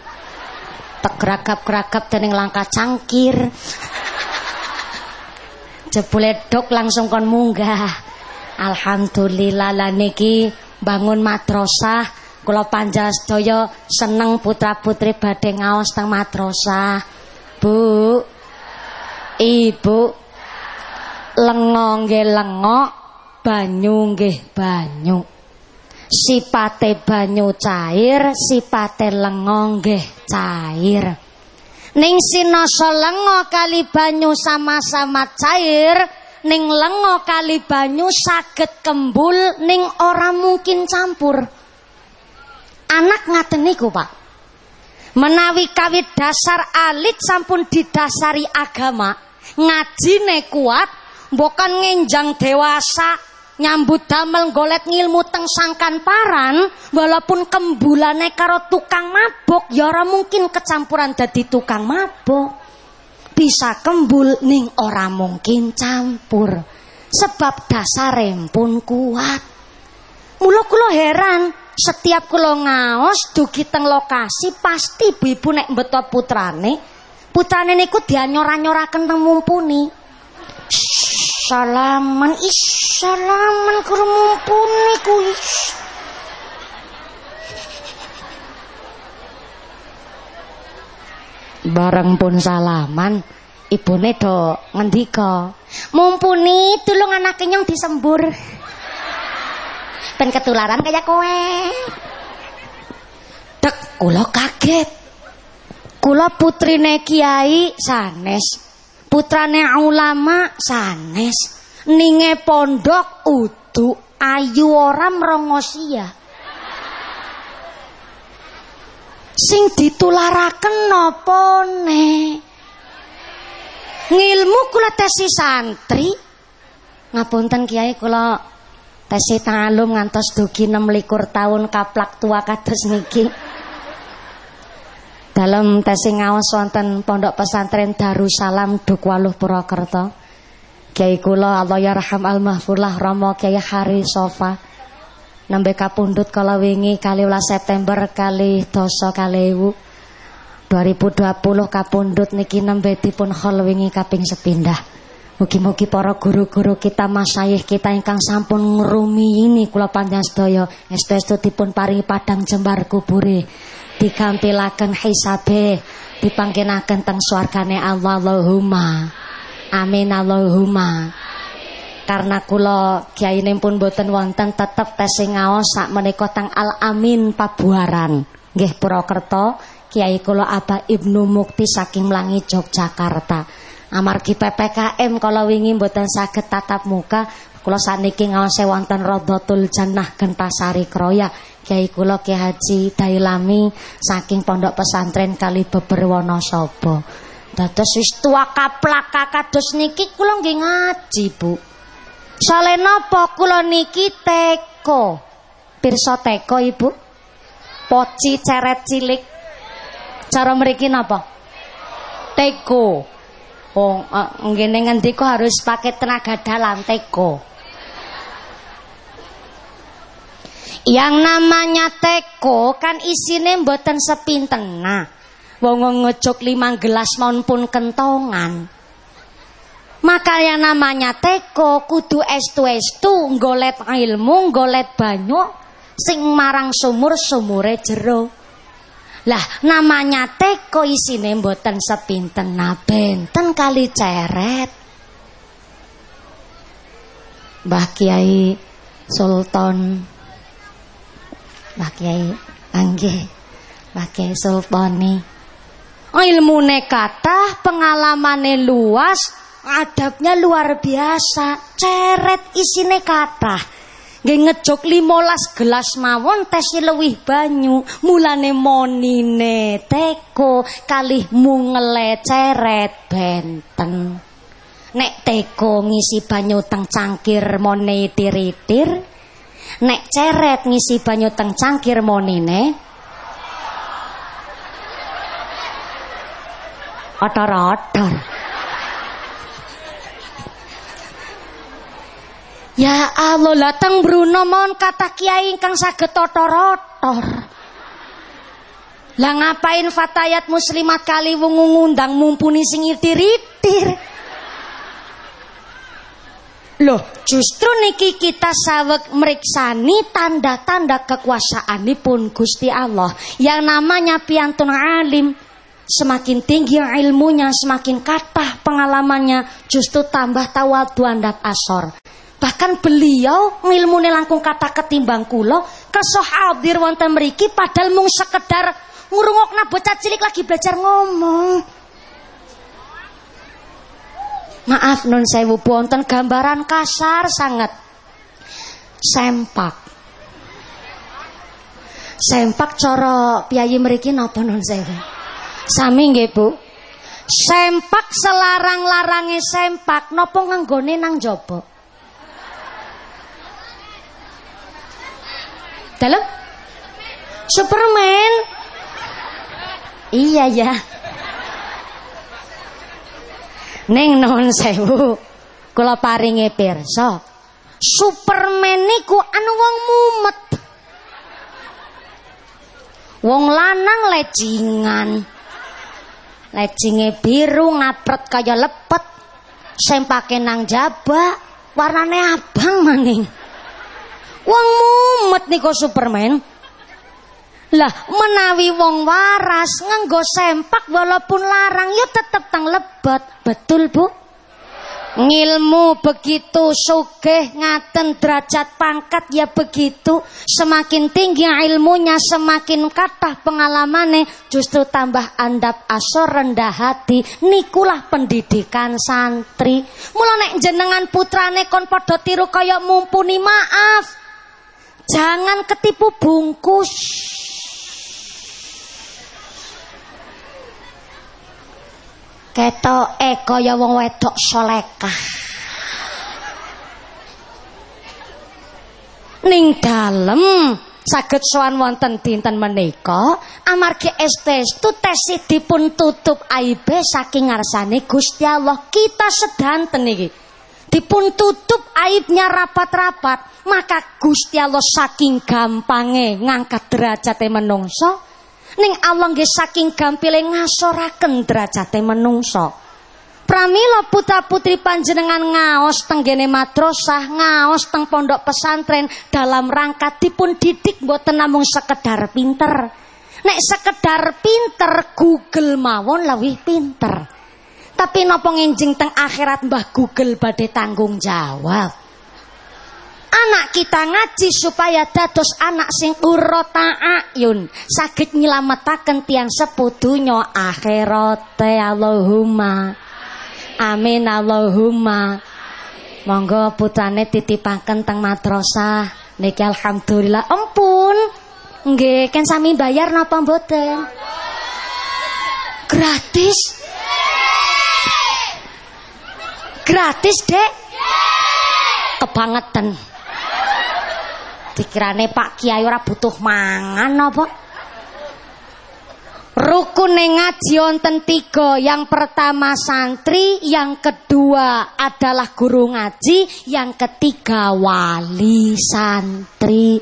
[SPEAKER 1] tegragap-gragap dening langkah cangkir. Jebule dok langsung kon munggah. Alhamdulillah lah niki bangun madrasah kula panjastaya seneng putra-putri badhe ngaos teng madrasah. Bu. Ibu. Lengo nggih lengo, banyu nggih banyu. Sipate banyu cair, sipate lengo nggih cair. Ning sinoso lengo kali banyu sama-sama cair, ning lengo kali banyu saged kembul, ning ora mungkin campur. Anak ngaten niku, Pak. Menawi kawit dasar alit sampun didasari agama, ngajine kuat, bukan ngenjang dewasa, nyambut damel golet ngilmu teng sangkan paran walaupun kembulane karo tukang mabuk ya ora mungkin kecampuran dadi tukang mabuk. Bisa kembul ning ora mungkin campur sebab dasar pun kuat. Mula kula heran setiap kula ngaos dugi teng lokasi pasti ibu-ibu nek beto putrane putrane niku dianyora-nyoraken teng mumpuni salaman ish salaman karo mumpuni kuwi. Bareng pun salaman, ibune do ngendika, "Mumpuni tulung anake nyong disembur." Ben ketularan kayak kowe. Dek, kula kaget. Kula putrine kiai sanes, putrane ulama sanes, ninge pondok udu ayu ora mrongosia. Sing ditularaken napa ne? Ngilmu kula tesi santri. Ngapunten kiai kula tesi talum ngantos dugi 26 tahun kaplak tua kados niki. Dalam tesi ngawas wonten Pondok Pesantren Darussalam Dukwaluh Purwokerto. Kiai kula Allah yarham al mahfurlah Romo Kiai Hari Sofa. Nembe kapundhut kala wingi kali September kali dosa kalewu. 2020 kapundhut niki nembe dipun khol wingi kaping sepindah. Mugi-mugi para guru-guru kita masayih kita ingkang sampun ngrumi ini kula panjang sedaya estu-estu dipun paringi padang jembar kubure dikampilaken hisabe dipangkinaken teng swargane Allah Allahumma. Amin Allahumma. Karena kula kiyaine pun boten wonten tetep tesing ngaos sak menika teng Al Amin Pabuaran. Nggih Purwokerto Kiai kula Abah Ibnu Mukti saking Mlangi Yogyakarta. Amargi PPKM kalau wingi mboten saged tatap muka kula saniki ngawase wonten Radhatul Jannah Gentasari Kroya Kiai kula Ki Haji Dailami saking Pondok Pesantren Kali Beber Wonosobo. Dados wis tua kaplak kados niki kula nggih ngaji, Bu. Soale napa kula niki teko. Pirsa teko, Ibu? Poci ceret cilik. Cara mriki napa? Teko. Oh, uh, ngene ngendika harus pakai tenaga dalam teko. Yang namanya teko kan isine mboten sepintengah. Wong ngejok lima gelas maupun kentongan. Maka yang namanya teko kudu estu-estu golet ilmu, golet banyu sing marang sumur sumure jero. Lah namanya teko isine mboten sepinten nah benten kali ceret. Mbah Kiai Sultan Mbah Kiai Angge Mbah Kiai Sultani ilmune kathah pengalamane luas adabnya luar biasa ceret isine kathah. Nggih ngejok 15 gelas mawon tesi luwih banyu mulane monine teko kalih mungele ceret benten. Nek teko ngisi banyu teng cangkir mone tiritir Nek ceret ngisi banyu teng cangkir monine. Otor-otor. Ya Allah, latang Bruno mohon kata kiai ingkang saged otor-otor. Lah ngapain fatayat muslimat kali wong ngundang mumpuni sing itir-itir. Loh, justru niki kita sawek meriksani tanda-tanda kekuasaan pun Gusti Allah. Yang namanya piantun alim. Semakin tinggi ilmunya, semakin kata pengalamannya, justru tambah tawadu andat asor. Bahkan beliau ngilmune langkung kata ketimbang kulo, kesoh hadir wonten meriki padahal mung sekedar ngurungokna bocah cilik lagi belajar ngomong. Maaf non sewu wonten gambaran kasar sangat. Sempak. Sempak cara piyayi mriki napa non sewu? Sami nggih, Bu. Sempak selarang-larange sempak napa nganggone nang jaba? Dalam Superman. Iya ya. Neng non sewu kula paringi pirsa. Superman niku anu wong mumet. Wong lanang lecingan. Lecinge biru ngapret kaya lepet. Sempake nang jaba. warnane abang maning. Wong mumet niko Superman. Lah menawi wong waras nganggo sempak walaupun larang yo tetep tang lebat. Betul, Bu? Ngilmu begitu sugih ngaten derajat pangkat ya begitu. Semakin tinggi ilmunya semakin kathah pengalamane justru tambah andap asor rendah hati. Nikulah pendidikan santri. Mula nek jenengan putrane kon tiru kaya mumpuni maaf. Jangan ketipu bungkus ketoke kaya wong wedok solekah. Ning dalem saged sowan wonten dinten menika amargi estestu tesi dipun tutup aibe saking ngarsane Gusti Allah. Kita sedanten iki. Dipun tutup aibnya rapat-rapat maka Gusti Allah saking gampange ngangkat derajate menungso Ning Allah nggih saking gampile ngasoraken derajate menungso. Pramila putra-putri panjenengan ngaos tenggene madrasah, ngaos teng pondok pesantren dalam rangka dipun didik mboten namung sekedar pinter. Nek sekedar pinter Google mawon lebih pinter. Tapi napa ngenjing teng akhirat Mbah Google badhe tanggung jawab anak kita ngaji supaya dados anak sing urota ayun sakit nyelametaken tiang sepudunya akhirate Allahumma. Amin Allahumma. Monggo putrane titipaken teng madrasah. Niki alhamdulillah. Empun nggih kan sami bayar napa mboten? Gratis. Gratis dek. Kebangetan Dikirane Pak Kiai ora butuh mangan apa? Rukun ngaji wonten tiga. Yang pertama santri, yang kedua adalah guru ngaji, yang ketiga wali santri.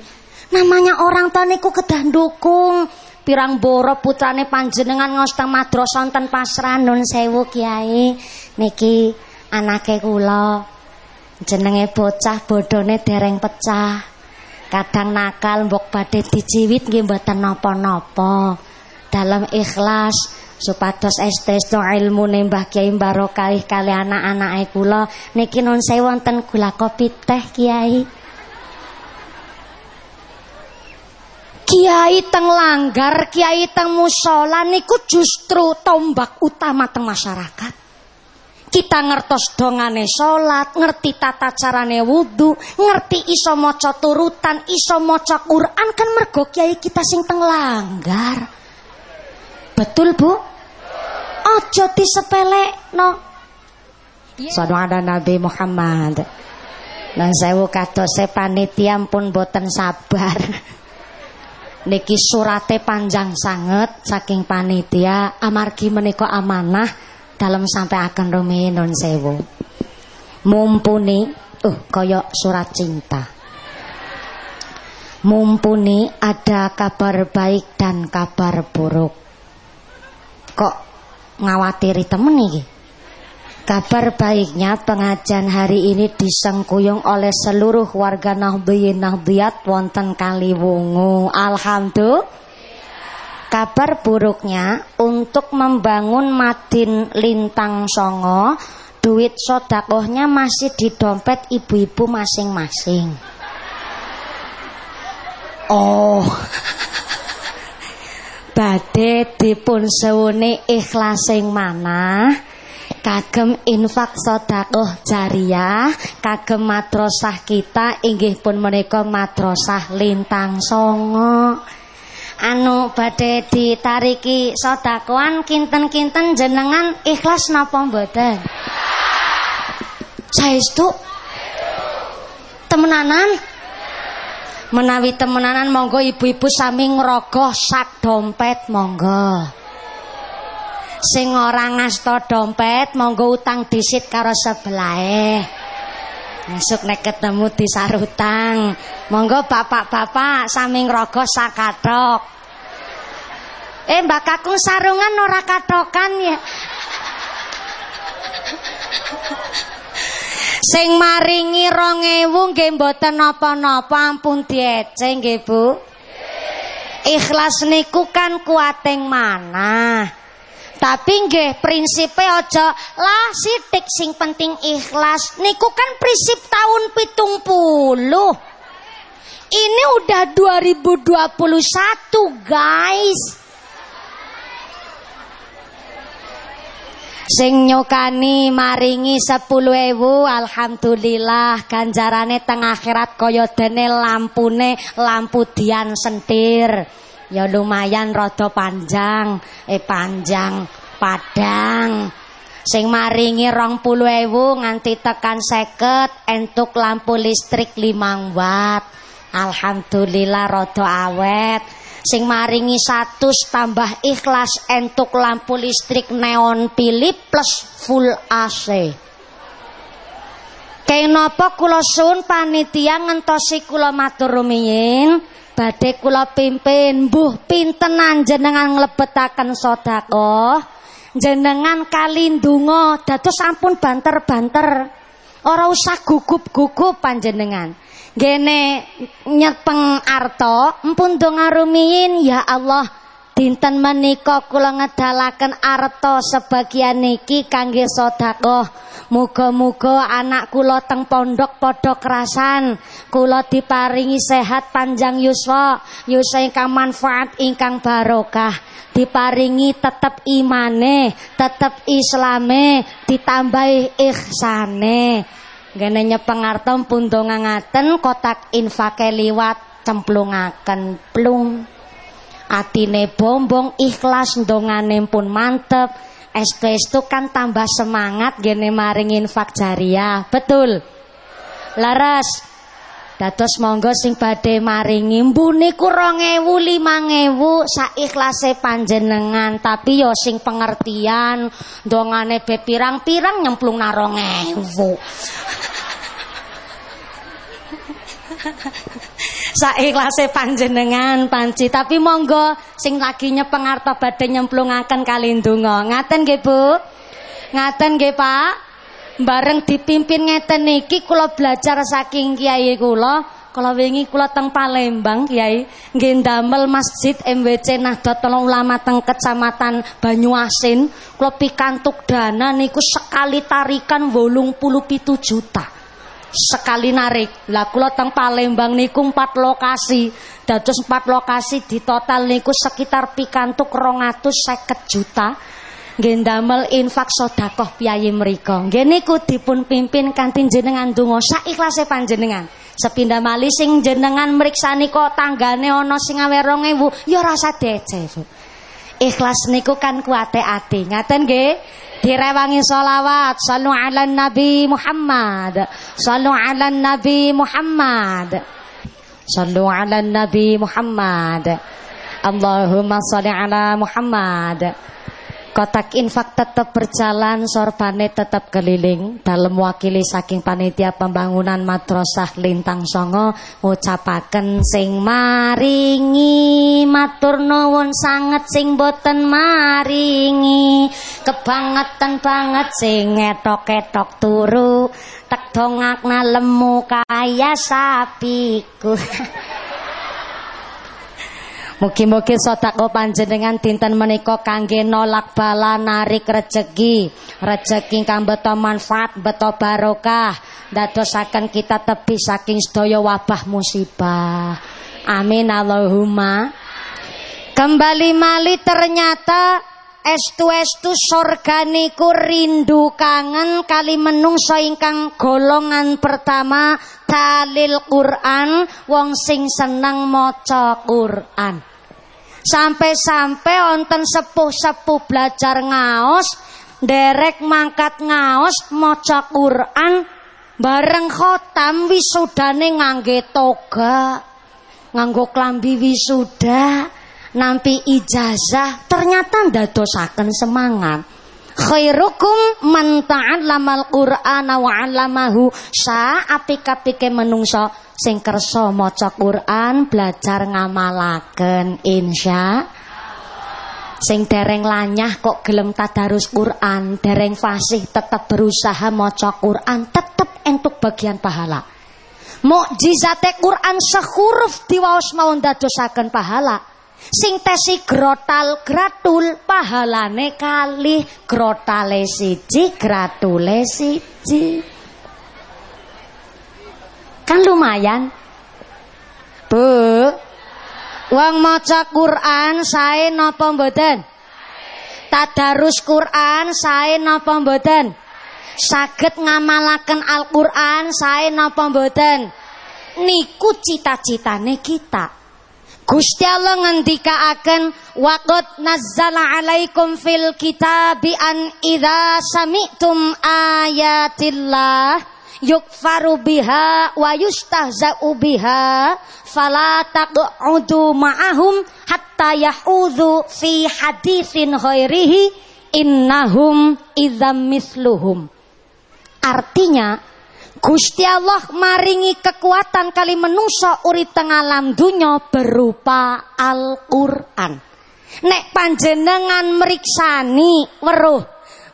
[SPEAKER 1] Namanya orang tua niku kedah dukung. Pirang boro putrane panjenengan ngostang madrasah wonten Nun Sewu Kiai. Niki anake kula. Jenenge bocah bodone dereng pecah kadang nakal mbok badhe diciwit nggih mboten napa-napa dalam ikhlas supados estesto ilmu Mbah Kiai Barokah kali anak-anake kula niki nun saya wonten gula kopi teh Kiai Kiai teng langgar, kiai teng musola niku justru tombak utama teng masyarakat. Kita ngertos dongane salat, ngerti tata carane wudhu, ngerti iso maca turutan, iso maca Quran kan mergo kiai kita sing teng langgar. Betul, Bu? Aja disepelekno. Sallu ada Nabi Muhammad. Nang sewu kadose panitia pun boten sabar. Niki surate panjang sangat saking panitia amargi menika amanah dalam sampai akan rumi non sewu mumpuni uh koyok surat cinta mumpuni ada kabar baik dan kabar buruk kok ngawatiri temen nih Kabar baiknya pengajian hari ini disengkuyung oleh seluruh warga Nahdliyin Nahdliyat wonten Kaliwungu. Alhamdulillah. Kabar buruknya untuk membangun Madin Lintang Songo, duit sodakohnya masih di dompet ibu-ibu masing-masing. Oh, badhe dipun sewune ikhlasing mana? kagem infak sodakoh jariah kagem madrasah kita inggih pun menika madrasah Lintang Songo anu badhe ditariki sodakoan kinten-kinten jenengan ikhlas napa mboten? Saestu temenanan menawi temenanan monggo ibu-ibu sami ngrogoh sak dompet monggo sing ora ngasta dompet monggo utang disit karo sebelahe Masuk nek ketemu di sarutang. Monggo bapak-bapak sami ngrogo sakatok. Eh Mbak Kakung sarungan ora katokan ya. Sing maringi 2000 nggih mboten napa-napa ampun dieceng nggih Bu. Ikhlas niku kan kuating mana. Tapi nggih prinsipe aja lah sithik sing penting ikhlas. Niku kan prinsip tahun pitung puluh. Ini udah 2021 guys. Sing nyokani maringi sepuluh ewu Alhamdulillah. Ganjarane teng akhirat kaya dene lampune lampu dian sentir. Ya lumayan rada panjang. Eh panjang Padang. Sing maringi rong puluh ewu nganti tekan seket Entuk lampu listrik limang watt Alhamdulillah rada awet. Sing maringi satu tambah ikhlas entuk lampu listrik neon Philip plus full AC Kayak napa kula sun panitia ngentosi kula matur rumiyin. Badhe kula pimpin mbuh pinten jenengan nglebetaken sedekah jenengan kalindunga dados sampun banter-banter. Ora usah gugup-gugup panjenengan Gene nyepeng arto empun donga rumiyin ya Allah dinten menika kula ngedalaken arto sebagian niki kangge sedekah. Muga-muga anak kula teng pondok padha kerasan. Kula diparingi sehat panjang yuswa yuswa ingkang manfaat ingkang barokah. Diparingi tetep imane tetep islame ditambahi ihsane Gene nyepeng artom pun ngaten kotak infake liwat cemplungaken plung. Atine bombong ikhlas dongane pun mantep. Estu-estu kan tambah semangat gene maring infak jariah. Betul. Laras. Dados monggo sing badhe maringi mbu niku 2000 5000 saikhlase panjenengan tapi yo sing pengertian dongane be pirang-pirang nyemplung na 2000 Saikhlase panjenengan panci, tapi monggo sing lagi nyepeng arta badhe nyemplungaken kalindunga. Ngaten nggih, Bu? Ngaten nggih, Pak? Bareng dipimpin ngeten niki kula belajar saking kiai kula. Kalau wingi kula teng Palembang Kiai nggih ndamel Masjid MWC Nahdlatul Ulama teng Kecamatan Banyuasin kula pikantuk dana niku sekali tarikan 87 juta sekali narik. Lah kula teng Palembang niku empat lokasi. Dados empat lokasi di total niku sekitar pikantuk 250 juta. Nggih damel infak sedekah piyayi mriku. Nggih niku dipun pimpin kanthi jenengan donga saikhlase panjenengan. Sepindah mali sing jenengan mriksani kok tanggane ana sing awe 2000 ya rasa dece. Ikhlas niku kan kuate ati. Ngaten nggih? direwangi solawat salu ala nabi Muhammad salu ala nabi Muhammad salu ala nabi Muhammad Allahumma salli ala Muhammad Kotak infak tetap berjalan, sorbane tetap keliling. Dalam wakili saking panitia pembangunan madrasah Lintang Songo ucapaken sing maringi. Matur nuwun sanget sing boten maringi. Kebangetan banget sing ngetok-ketok turu. Tek dongak lemu kaya sapiku Mugi-mugi sedekah panjenengan dinten menika kangge nolak bala narik rejeki, rejeki kang beto manfaat, beto barokah, dadosaken kita tebi saking sedaya wabah musibah. Amin Allahumma. Kembali mali ternyata estu-estu sorga niku rindu kangen kali menungso ingkang golongan pertama dalil Quran wong sing seneng maca Quran sampai-sampai onten sepuh-sepuh belajar ngaos derek mangkat ngaos maca Quran bareng khotam wisudane ngangge toga nganggo klambi wisuda nampi ijazah ternyata ndadosaken semangat khairukum man ta'allamal qur'ana wa 'allamahu sa apik-apike menungso sing kersa maca Quran belajar ngamalaken insya sing dereng lanyah kok gelem tadarus Quran dereng fasih tetap berusaha maca Quran tetep entuk bagian pahala. Mukjizate Quran sehuruf diwaos mawon dadosaken pahala. Sing tesi grotal gratul pahalane kali grotale siji gratule siji. Kan lumayan. Bu. Wong maca Quran sae napa mboten? Tadarus Quran sae napa mboten? Saged ngamalaken Al-Qur'an sae napa mboten? Niku cita-citane kita. Gusti Allah ngendikaaken waqad nazzala alaikum fil kitabi an idza sami'tum ayatillah yukfaru biha wa yustahza'u biha fala taq'udu ma'ahum hatta yahudhu fi hadithin ghairihi innahum idzam misluhum artinya Gusti Allah maringi kekuatan kali menungso urip teng alam dunya berupa Al-Qur'an. Nek panjenengan meriksani weruh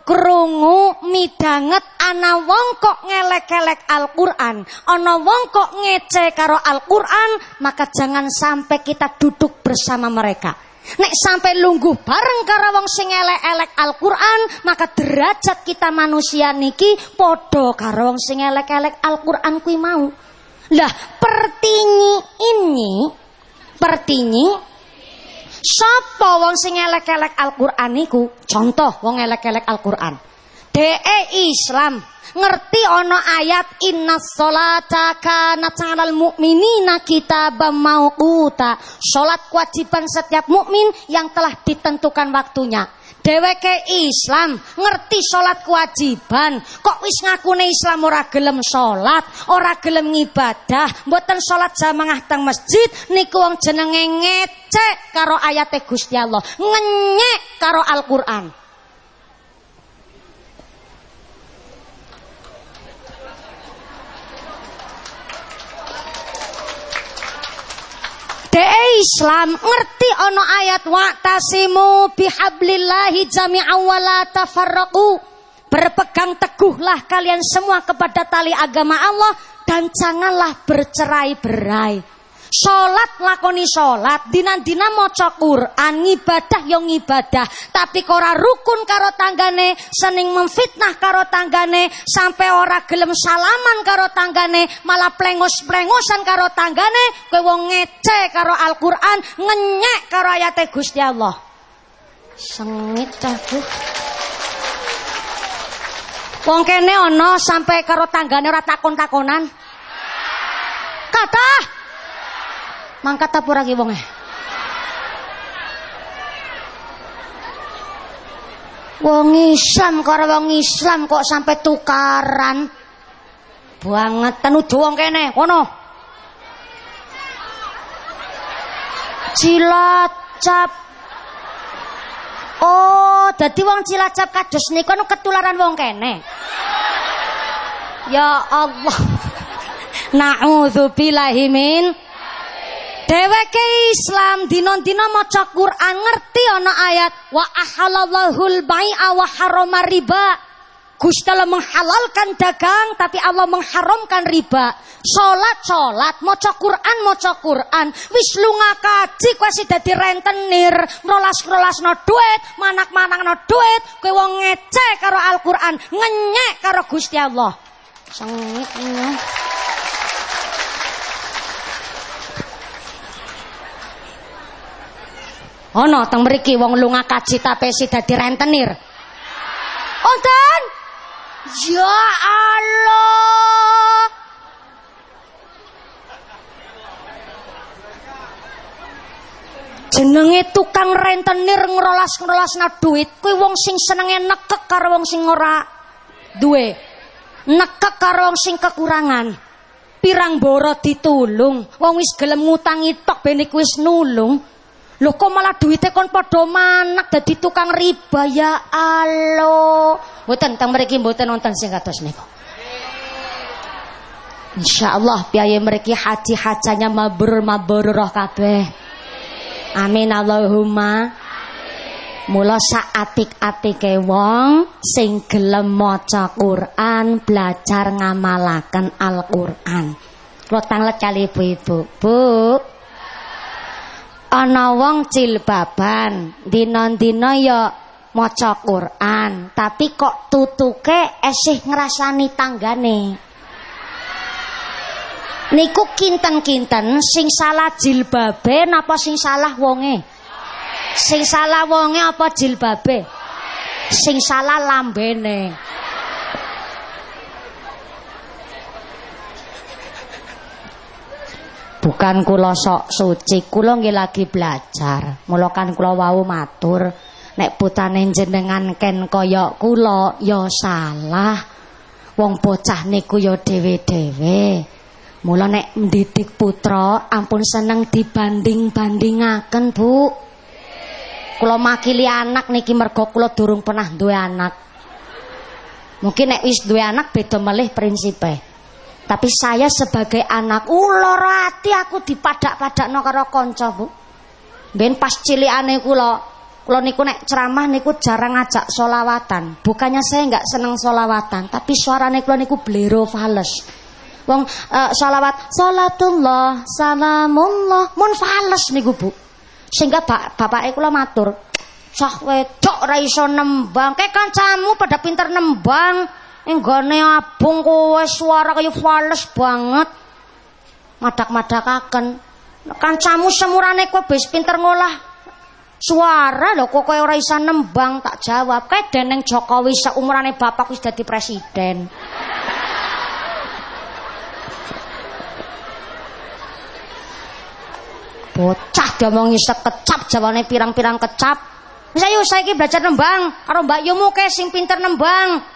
[SPEAKER 1] krungu midanget ana wong kok ngelek-elek Al-Qur'an, ana wong kok ngece karo Al-Qur'an, maka jangan sampai kita duduk bersama mereka. Nek sampai lungguh bareng karo wong sing elek-elek Al-Qur'an, maka derajat kita manusia niki padha karo wong sing elek-elek Al-Qur'an kuwi mau. Lah, pertinyi ini pertinyi sapa wong sing elek-elek Al-Qur'an niku? Contoh wong elek-elek Al-Qur'an. DE Islam ngerti ono ayat inna sholata kanat 'alal mu'minina kitaban mauquta. Salat kewajiban setiap mukmin yang telah ditentukan waktunya. Dheweke Islam ngerti salat kewajiban, kok wis ngakune Islam ora gelem salat, ora gelem ngibadah, mboten salat jamaah teng masjid niku wong jenenge ngecek karo ayate Gusti Allah, ngenyek karo Al-Qur'an. Dee Islam ngerti ono ayat wa tasimu bihablillahi jami'an wa. Berpegang teguhlah kalian semua kepada tali agama Allah dan janganlah bercerai-berai. Salat lakoni salat, dina-dina maca Quran, ngibadah yo ngibadah, tapi ora rukun karo tanggane, sening memfitnah karo tanggane, sampai ora gelem salaman karo tanggane, malah plengos-plengosan karo tanggane, kowe wong ngece karo Al-Qur'an, ngenyek karo ayat Gusti Allah. Sengit aku. Wong kene ana sampai karo tanggane ora takon-takonan. Kata Mangkat apa lagi wonge? Wong Islam karo wong Islam kok sampai tukaran. Banget tenuju wong kene, kono. Cilacap. Oh, dadi wong Cilacap kados niku ketularan wong kene. Ya Allah. Na'udzubillahi min Dheweke Islam dina-dina maca Quran ngerti ana ayat wa ahalallahul bai'a wa harrama riba. Gusti Allah menghalalkan dagang tapi Allah mengharamkan riba. Salat salat, maca Quran maca Quran. Wis lunga kaji kowe sing dadi rentenir, rolas-rolasno duit, manak-manakno duit, kowe wong ngece karo Al-Qur'an, ngenyek karo Gusti Allah. Sengit Ana teng mriki wong lunga kaji tapesi dadi rentenir. Wonten? Ya Allah. Jenenge tukang rentenir ngerolas-ngerolasna duit, kuwi wong sing senenge nekek karo wong sing ora duwe. Nekek karo wong sing kekurangan. Pirang boro ditulung, wong wis gelem ngutangi tok ben wis nulung. Lho kok malah duitnya kon padha manak dadi tukang riba ya Allah. Mboten teng mriki mboten nonton sing kados niku. Insyaallah biaya mriki haji hajanya mabrur mabrur kabeh. Amin Allahumma. Mula saatik-atike wong sing gelem maca Quran, belajar ngamalaken Al-Qur'an. Kula tanglet kali ibu-ibu. Bu. Ana wong jilbaban, dina-dina ya maca Quran, tapi kok tutuke esih ngrasani tanggane. Niku kinten-kinten sing salah jilbabe napa sing salah wonge? Sing salah wonge apa jilbabe? Sing salah lambene. Bukan kula sok suci, kula nggih lagi belajar. Mula kan kula wau matur, nek putane jenengan ken kaya kula ya salah. Wong bocah niku ya dhewe-dhewe. Mula nek mendidik putra ampun seneng dibanding-bandingaken, Bu. Kula makili anak niki mergo kula durung pernah duwe anak. Mungkin nek wis duwe anak beda melih prinsipe. Tapi saya sebagai anak ular hati aku dipadak-padakno karo kanca, Bu. Ben pas cilikane kula, kula niku nek ceramah niku jarang ngajak solawatan. Bukannya saya nggak seneng solawatan, tapi suarane kula niku blero fales. Wong uh, solawat salatullah salamullah mun fales niku Bu. Sehingga bap bapake kula matur, "Cah wedok ora iso nembang, kayak kancamu pada pinter nembang. Enggone abung kowe suara kaya fales banget." Madak-madakaken. Kancamu semurane kowe wis pinter ngolah suara lho kok kowe ora iso nembang tak jawab kae deneng Jokowi seumurane bapak wis dadi presiden Bocah diomongi sekecap jawane pirang-pirang kecap. Wis ayo saiki belajar nembang karo Mbak Yumu ke sing pinter nembang.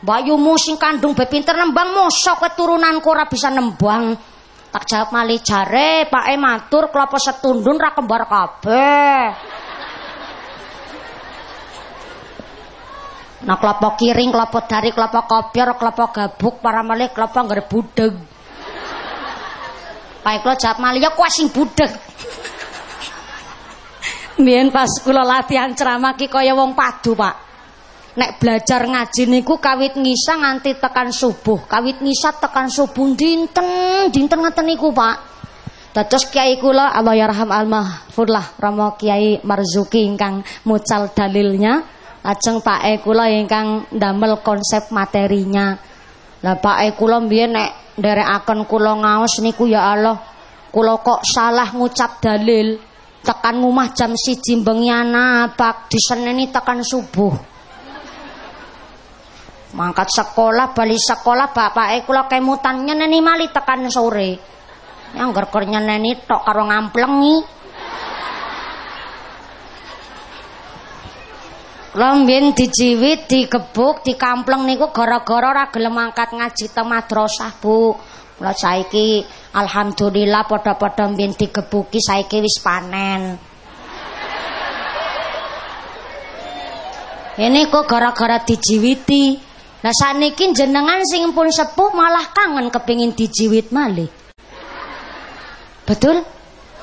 [SPEAKER 1] Mbak Yumu sing kandung be pinter nembang mosok keturunanku ora bisa nembang. Tak jawab mali jare Pak E matur kelapa setundun ra kembar kabeh. Nah kelapa kiring, kelapa dari, kelapa kopior, kelapa gabuk, para malih kelapa ngger budeg. Pak kula jawab malih ya kuwi sing budeg. Mien pas kula latihan ceramah ki kaya wong padu, Pak. Nek belajar ngaji niku kawit ngisa nganti tekan subuh. Kawit ngisa tekan subuh dinten, dinten ngeten niku, Pak. Dados Kiai kula Allah yarham almahfurlah Rama Kiai Marzuki ingkang mucal dalilnya. Lajeng Pak E kula ingkang ndamel konsep materinya. Lah Pak E kula mbiyen nek nderekaken kula ngaos niku ya Allah, kula kok salah ngucap dalil tekan ngumah jam siji bengi anak diseneni tekan subuh mangkat sekolah bali sekolah bapak kula kemutan nyeneni mali tekan sore yang ger nyeneni tok karo ngamplengi Lombien dijiwit, digebuk, dikampleng niku gara-gara ora gelem ngaji te madrasah, Bu. Kula saiki Alhamdulillah padha-padha mbien digebuki saiki wis panen. Ini kok gara-gara dijiwiti. Nah saniki jenengan sing pun sepuh malah kangen kepingin dijiwit malih. Betul?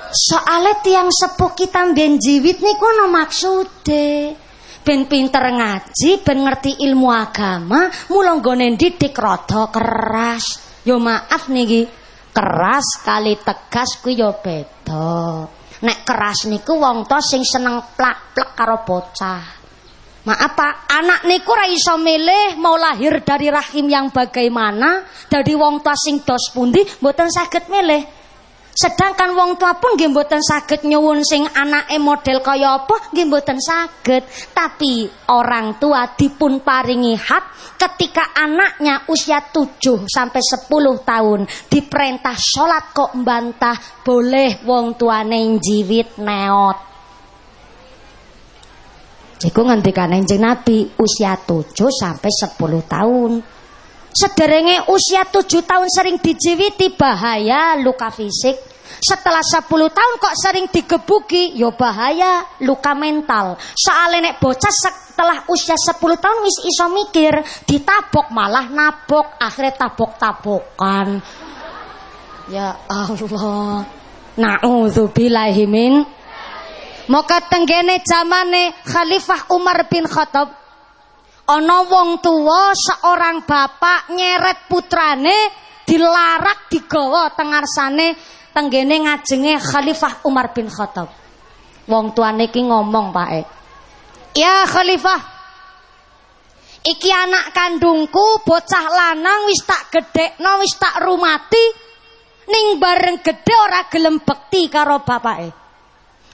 [SPEAKER 1] Soalnya tiang sepuh kita mbien jiwit niku no maksude. Ben pinter ngaji, ben ngerti ilmu agama, mula nggone didik rada keras. Yo maaf niki, keras kali tegas kuwi ya beda. Nek keras niku wong to sing seneng plak-plek karo bocah. Maaf Pak, anak niku ora iso milih mau lahir dari rahim yang bagaimana, dari wong tua sing dos pundi mboten saged milih. Sedangkan wong tua pun nggih mboten saged nyuwun sing anake model kaya apa, nggih mboten saged. Tapi orang tua dipun paringi hak ketika anaknya usia 7 sampai 10 tahun diperintah sholat kok mbantah boleh wong tuane jiwit neot. Iku ngendikane Kanjeng Nabi usia 7 sampai 10 tahun. Sederenge usia 7 tahun sering dijiwiti bahaya luka fisik. Setelah 10 tahun kok sering digebuki, yo ya bahaya luka mental. Soalnya nek bocah setelah usia 10 tahun wis iso mikir, ditabok malah nabok, akhirnya tabok-tabokan. Ya Allah. Nauzubillahi min Moga tenggene zamane Khalifah Umar bin Khattab ana wong tuwa seorang bapak nyeret putrane dilarak digawa tengarsane tenggene ngajenge Khalifah Umar bin Khattab. Wong tuane iki ngomong Pak Ya Khalifah Iki anak kandungku bocah lanang wis tak gedekno wis tak rumati ning bareng gede ora gelem bekti karo bapake.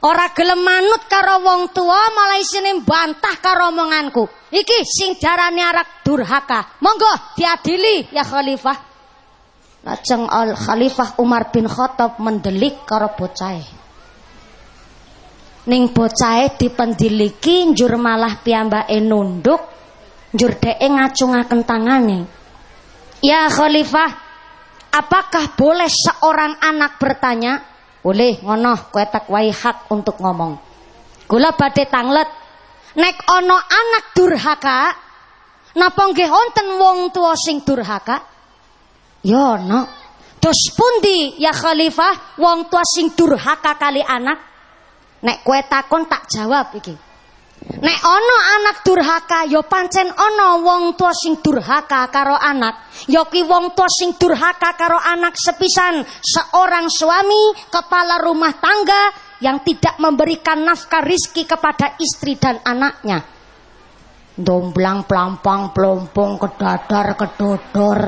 [SPEAKER 1] Ora gelem manut karo wong tua malah isine bantah karo omonganku. Iki sing darane arak durhaka. Monggo diadili ya khalifah. Lajeng al khalifah Umar bin Khattab mendelik karo bocahe. Ning bocahe dipendiliki njur malah piyambake nunduk njur dheke ngacungaken tangane. Ya khalifah, apakah boleh seorang anak bertanya? Boleh ngono kowe tak wae hak untuk ngomong. Kula badhe tanglet nek ana anak durhaka napa nggih wonten wong tua sing durhaka? Ya ana. Dos pundi ya khalifah wong tua sing durhaka kali anak? Nek kowe takon tak jawab iki. Nek ana anak durhaka ya pancen ana wong tua sing durhaka karo anak. Ya ki wong tua sing durhaka karo anak sepisan seorang suami kepala rumah tangga yang tidak memberikan nafkah rizki kepada istri dan anaknya. Domblang pelampang pelompong kedadar kedodor.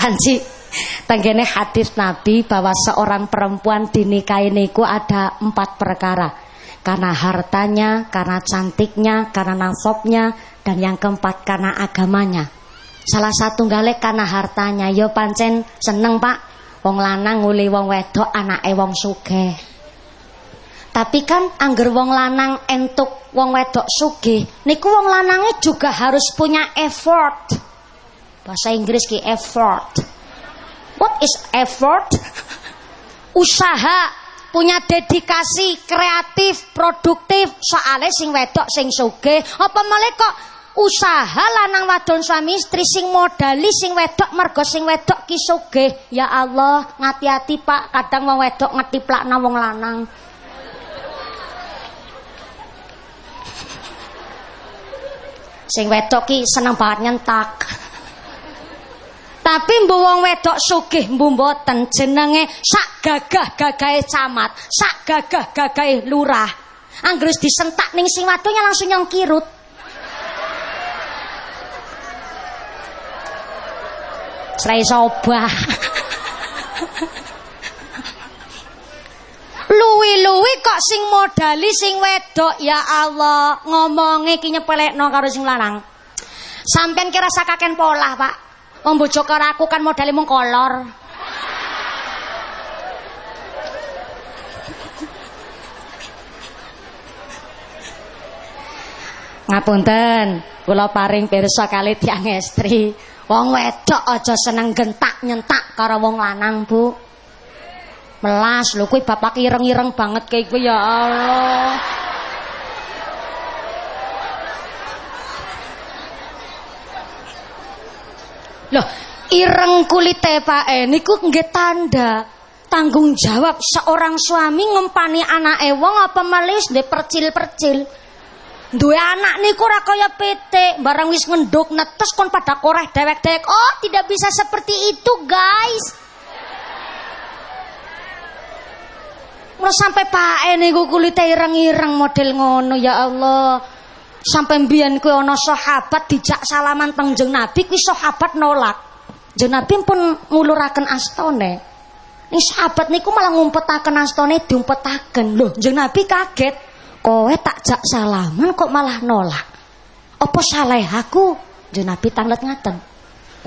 [SPEAKER 1] Panci Tenggene hadis Nabi bahwa seorang perempuan dinikahi niku ada empat perkara. Karena hartanya, karena cantiknya, karena nasabnya, dan yang keempat karena agamanya. Salah satu galek karena hartanya. Yo pancen seneng pak. Wong lanang nguli wong wedok anake wong sugih. Tapi kan angger wong lanang entuk wong wedok sugih, niku wong lanangnya juga harus punya effort. Bahasa Inggris ki effort What is effort? Usaha, punya dedikasi, kreatif, produktif, soalnya sing wedok sing sugih, apa malah kok usaha lanang wadon suami istri sing modali sing wedok mergo sing wedok ki sugih. Ya Allah, ngati-hati Pak, kadang wong wedok ngetiplakna wong lanang. Sing wedok ki seneng banget nyentak. Tapi mbu wong wedok sugih mbu mboten jenenge sak gagah-gagahe camat, sak gagah-gagahe lurah. Anggris disentak ning sing wadonya langsung nyong kirut. Serai soba. Luwi-luwi kok sing modali sing wedok ya Allah ngomongnya ki nyepelekno karo sing lanang. Sampeyan kira sakaken pola, Pak. Wong bojo karo aku kan modele mung kolor. Ngapunten, kula paring pirsa kali tiang estri. Wong wedok aja seneng gentak nyentak karo wong lanang, Bu. Melas lho kuwi bapak ireng-ireng banget kayak gue ya Allah. Loh, ireng Pak E niku nggih tanda tanggung jawab seorang suami ngempani anake wong apa malis de percil-percil. Duwe anak niku ora kaya PT, barang wis ngenduk netes kon pada koreh dewek-dewek. Oh, tidak bisa seperti itu, guys. Mau sampai Pak E niku kulite ireng-ireng model ngono ya Allah. Sampai mbiyen kuwi ana sahabat dijak salaman teng Jeng Nabi kuwi sahabat nolak. Jeng Nabi pun nguluraken astone. Ning sahabat niku malah ngumpetaken astone diumpetaken. Loh, Jeng Nabi kaget. Kowe tak jak salaman kok malah nolak. Apa salah aku? Jeng Nabi tanglet ngaten.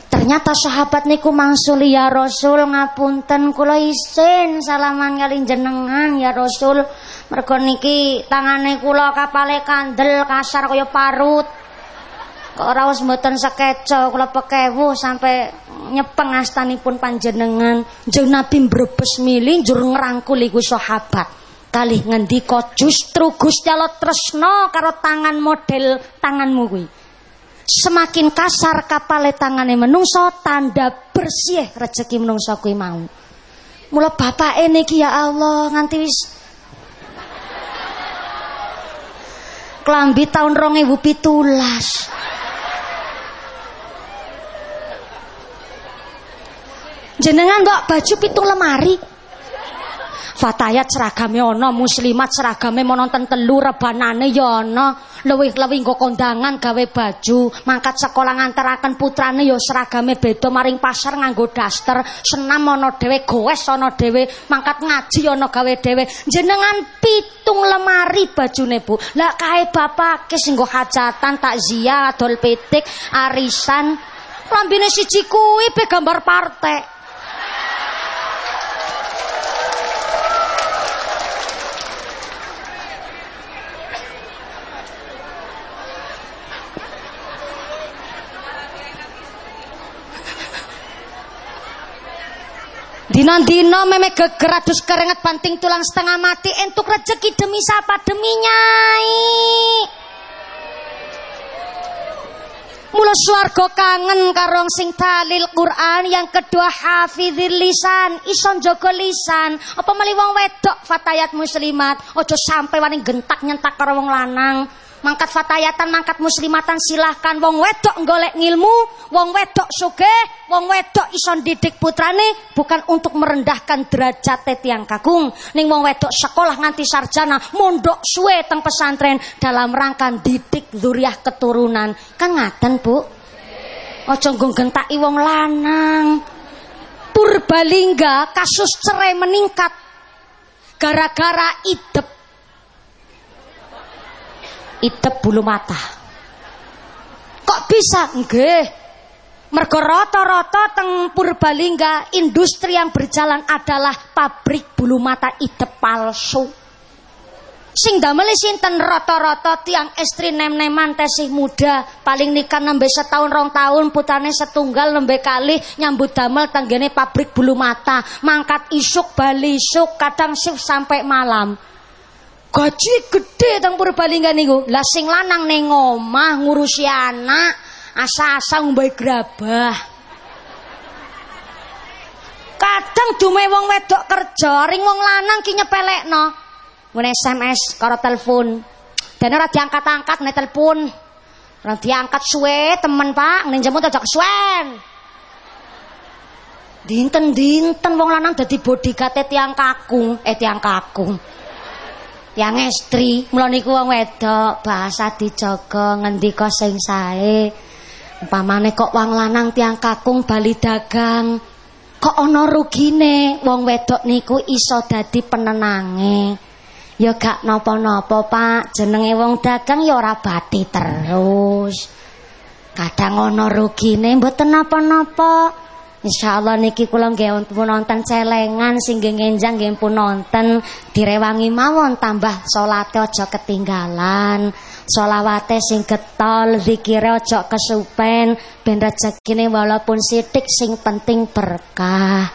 [SPEAKER 1] Ternyata sahabat niku mangsul ya Rasul ngapunten kula isin salaman kali jenengan ya Rasul. Mergo niki tangane kula kapale kandel kasar kaya parut. Kok ora wis mboten sekeco kula pekewu sampai nyepeng astanipun panjenengan. Jeneng Nabi mbrebes mili njur ngrangkul iku sahabat. Kalih ngendika justru Gusti Allah tresno karo tangan model tanganmu kuwi. Semakin kasar kapale tangane menungso tanda bersih rezeki menungso kuwi mau. Mula bapak niki ya Allah nganti wis klambi tahun 2017. Jenengan mbok baju pitung lemari. Fatayat seragame ana, muslimat seragame nonton telu rebanane ya ana. Luwih-luwih nggo kondangan gawe baju, mangkat sekolah ngantaraken putrane ya seragame beda maring pasar nganggo daster, senam ana dhewe, goes ana dhewe, mangkat ngaji ana gawe dhewe. Jenengan pitung lemari bajune, Bu. Lah kae bapak sing hajatan, takziah, adol petik, arisan. Lambine siji kuwi pe gambar partai. Dina-dina meme geger adus keringet banting tulang setengah mati entuk rezeki demi siapa demi nyai. Mula swarga kangen karong sing talil Quran, yang kedua hafizil lisan, ison jaga lisan. Apa meli wong wedok fatayat muslimat, ojo sampai wani gentak nyentak karo wong lanang mangkat fatayatan mangkat muslimatan silahkan. Wong wedok golek ngilmu wong wedok suge wong wedok ison didik putrane bukan untuk merendahkan derajat tiang kakung ning wong wedok sekolah nganti sarjana mondok suwe teng pesantren dalam rangka didik zuriah keturunan. Kan ngaten bu? Ojo gentaki wong lanang. Purbalingga kasus cerai meningkat. Gara-gara idep itep bulu mata. Kok bisa? Nggih. Mergo rata-rata teng Purbalingga industri yang berjalan adalah pabrik bulu mata itep palsu. Sing damel sinten rata-rata tiang istri nem-neman tesih muda, paling nikah nembe setahun rong tahun, putane setunggal nembe kali nyambut damel tenggene pabrik bulu mata, mangkat isuk bali isuk kadang shift sampai malam. Gaji gede teng Purbalingga niku. Lah sing lanang ning omah ngurusi anak, asa-asa ngombe grabah. Kadang dume wong wedok kerja, ring wong lanang ki nyepelekno. Ngene SMS karo telepon. Dan ora diangkat-angkat nek telepon. Ora diangkat suwe temen Pak, ning jemut aja kesuwen. Dinten-dinten wong lanang dadi bodyguard tiang kakung, eh tiang kakung yang estri mula niku wong wedok bahasa dijaga ngendika sing sae. Umpamane kok wong lanang tiang kakung bali dagang kok ana rugine? Wong wedok niku iso dadi penenange. Ya gak napa-napa Pak. Jenenge wong dagang ya ora bati terus. Kadang ana rugine mboten napa-napa Insyaallah niki kula nggih pun nonton celengan sing nggih ngenjang nggih pun nonton direwangi mawon tambah salate aja ketinggalan. Solawate sing getol, zikire aja kesupen, ben rezekine walaupun sithik sing penting berkah.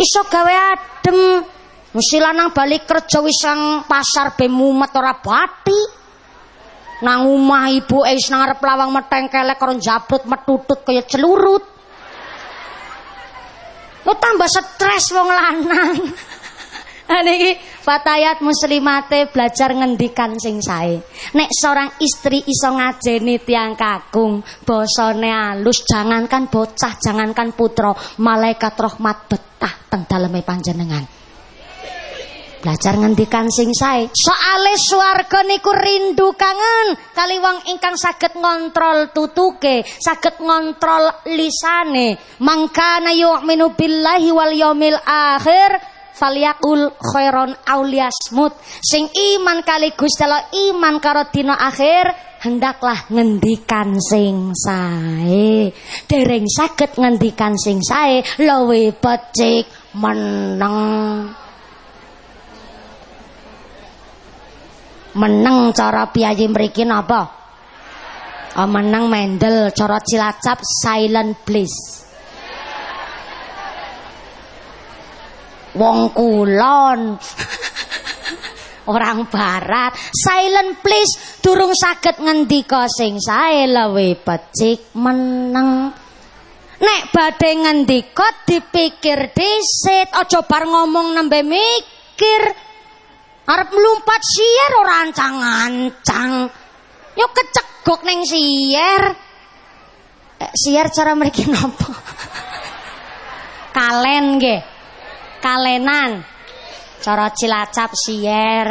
[SPEAKER 1] Iso gawe adem. Mesti lanang balik kerja wis pasar be mumet ora bati. Nang omah ibu wis nang arep lawang metengkelek karo jabrut metutut kaya celurut. Lo tambah stres wong lanang. Nah, niki fatayat muslimate belajar ngendikan sing sae. Nek seorang istri iso ngajeni tiang kakung, bosone alus, jangankan bocah, jangankan putra, malaikat rahmat betah teng daleme panjenengan. Belajar ngendikan sing sae. Soale swarga niku rindu kangen kali wong ingkang saged ngontrol tutuke, saged ngontrol lisane. Mangkana yu'minu billahi wal yaumil akhir falyakul khairon auliasmut. Sing iman kali Gusti iman karo akhir, hendaklah ngendikan sing sae. Dereng saged ngendikan sing sae, luwe becik meneng. Meneng cara piyayi mriki napa? Oh meneng mendel cara cilacap silent bliss wong kulon. Orang barat. Silent please durung saged ngendika sing sae lewe becik meneng. Nek badhe ngendika dipikir disit, aja bar ngomong nembe mikir. Arep mlumpat sier ora ancang-ancang. Yo kecegok ning sier. Eh, cara mriki napa? Kalen nggih. Kalenan. Cara Cilacap sier.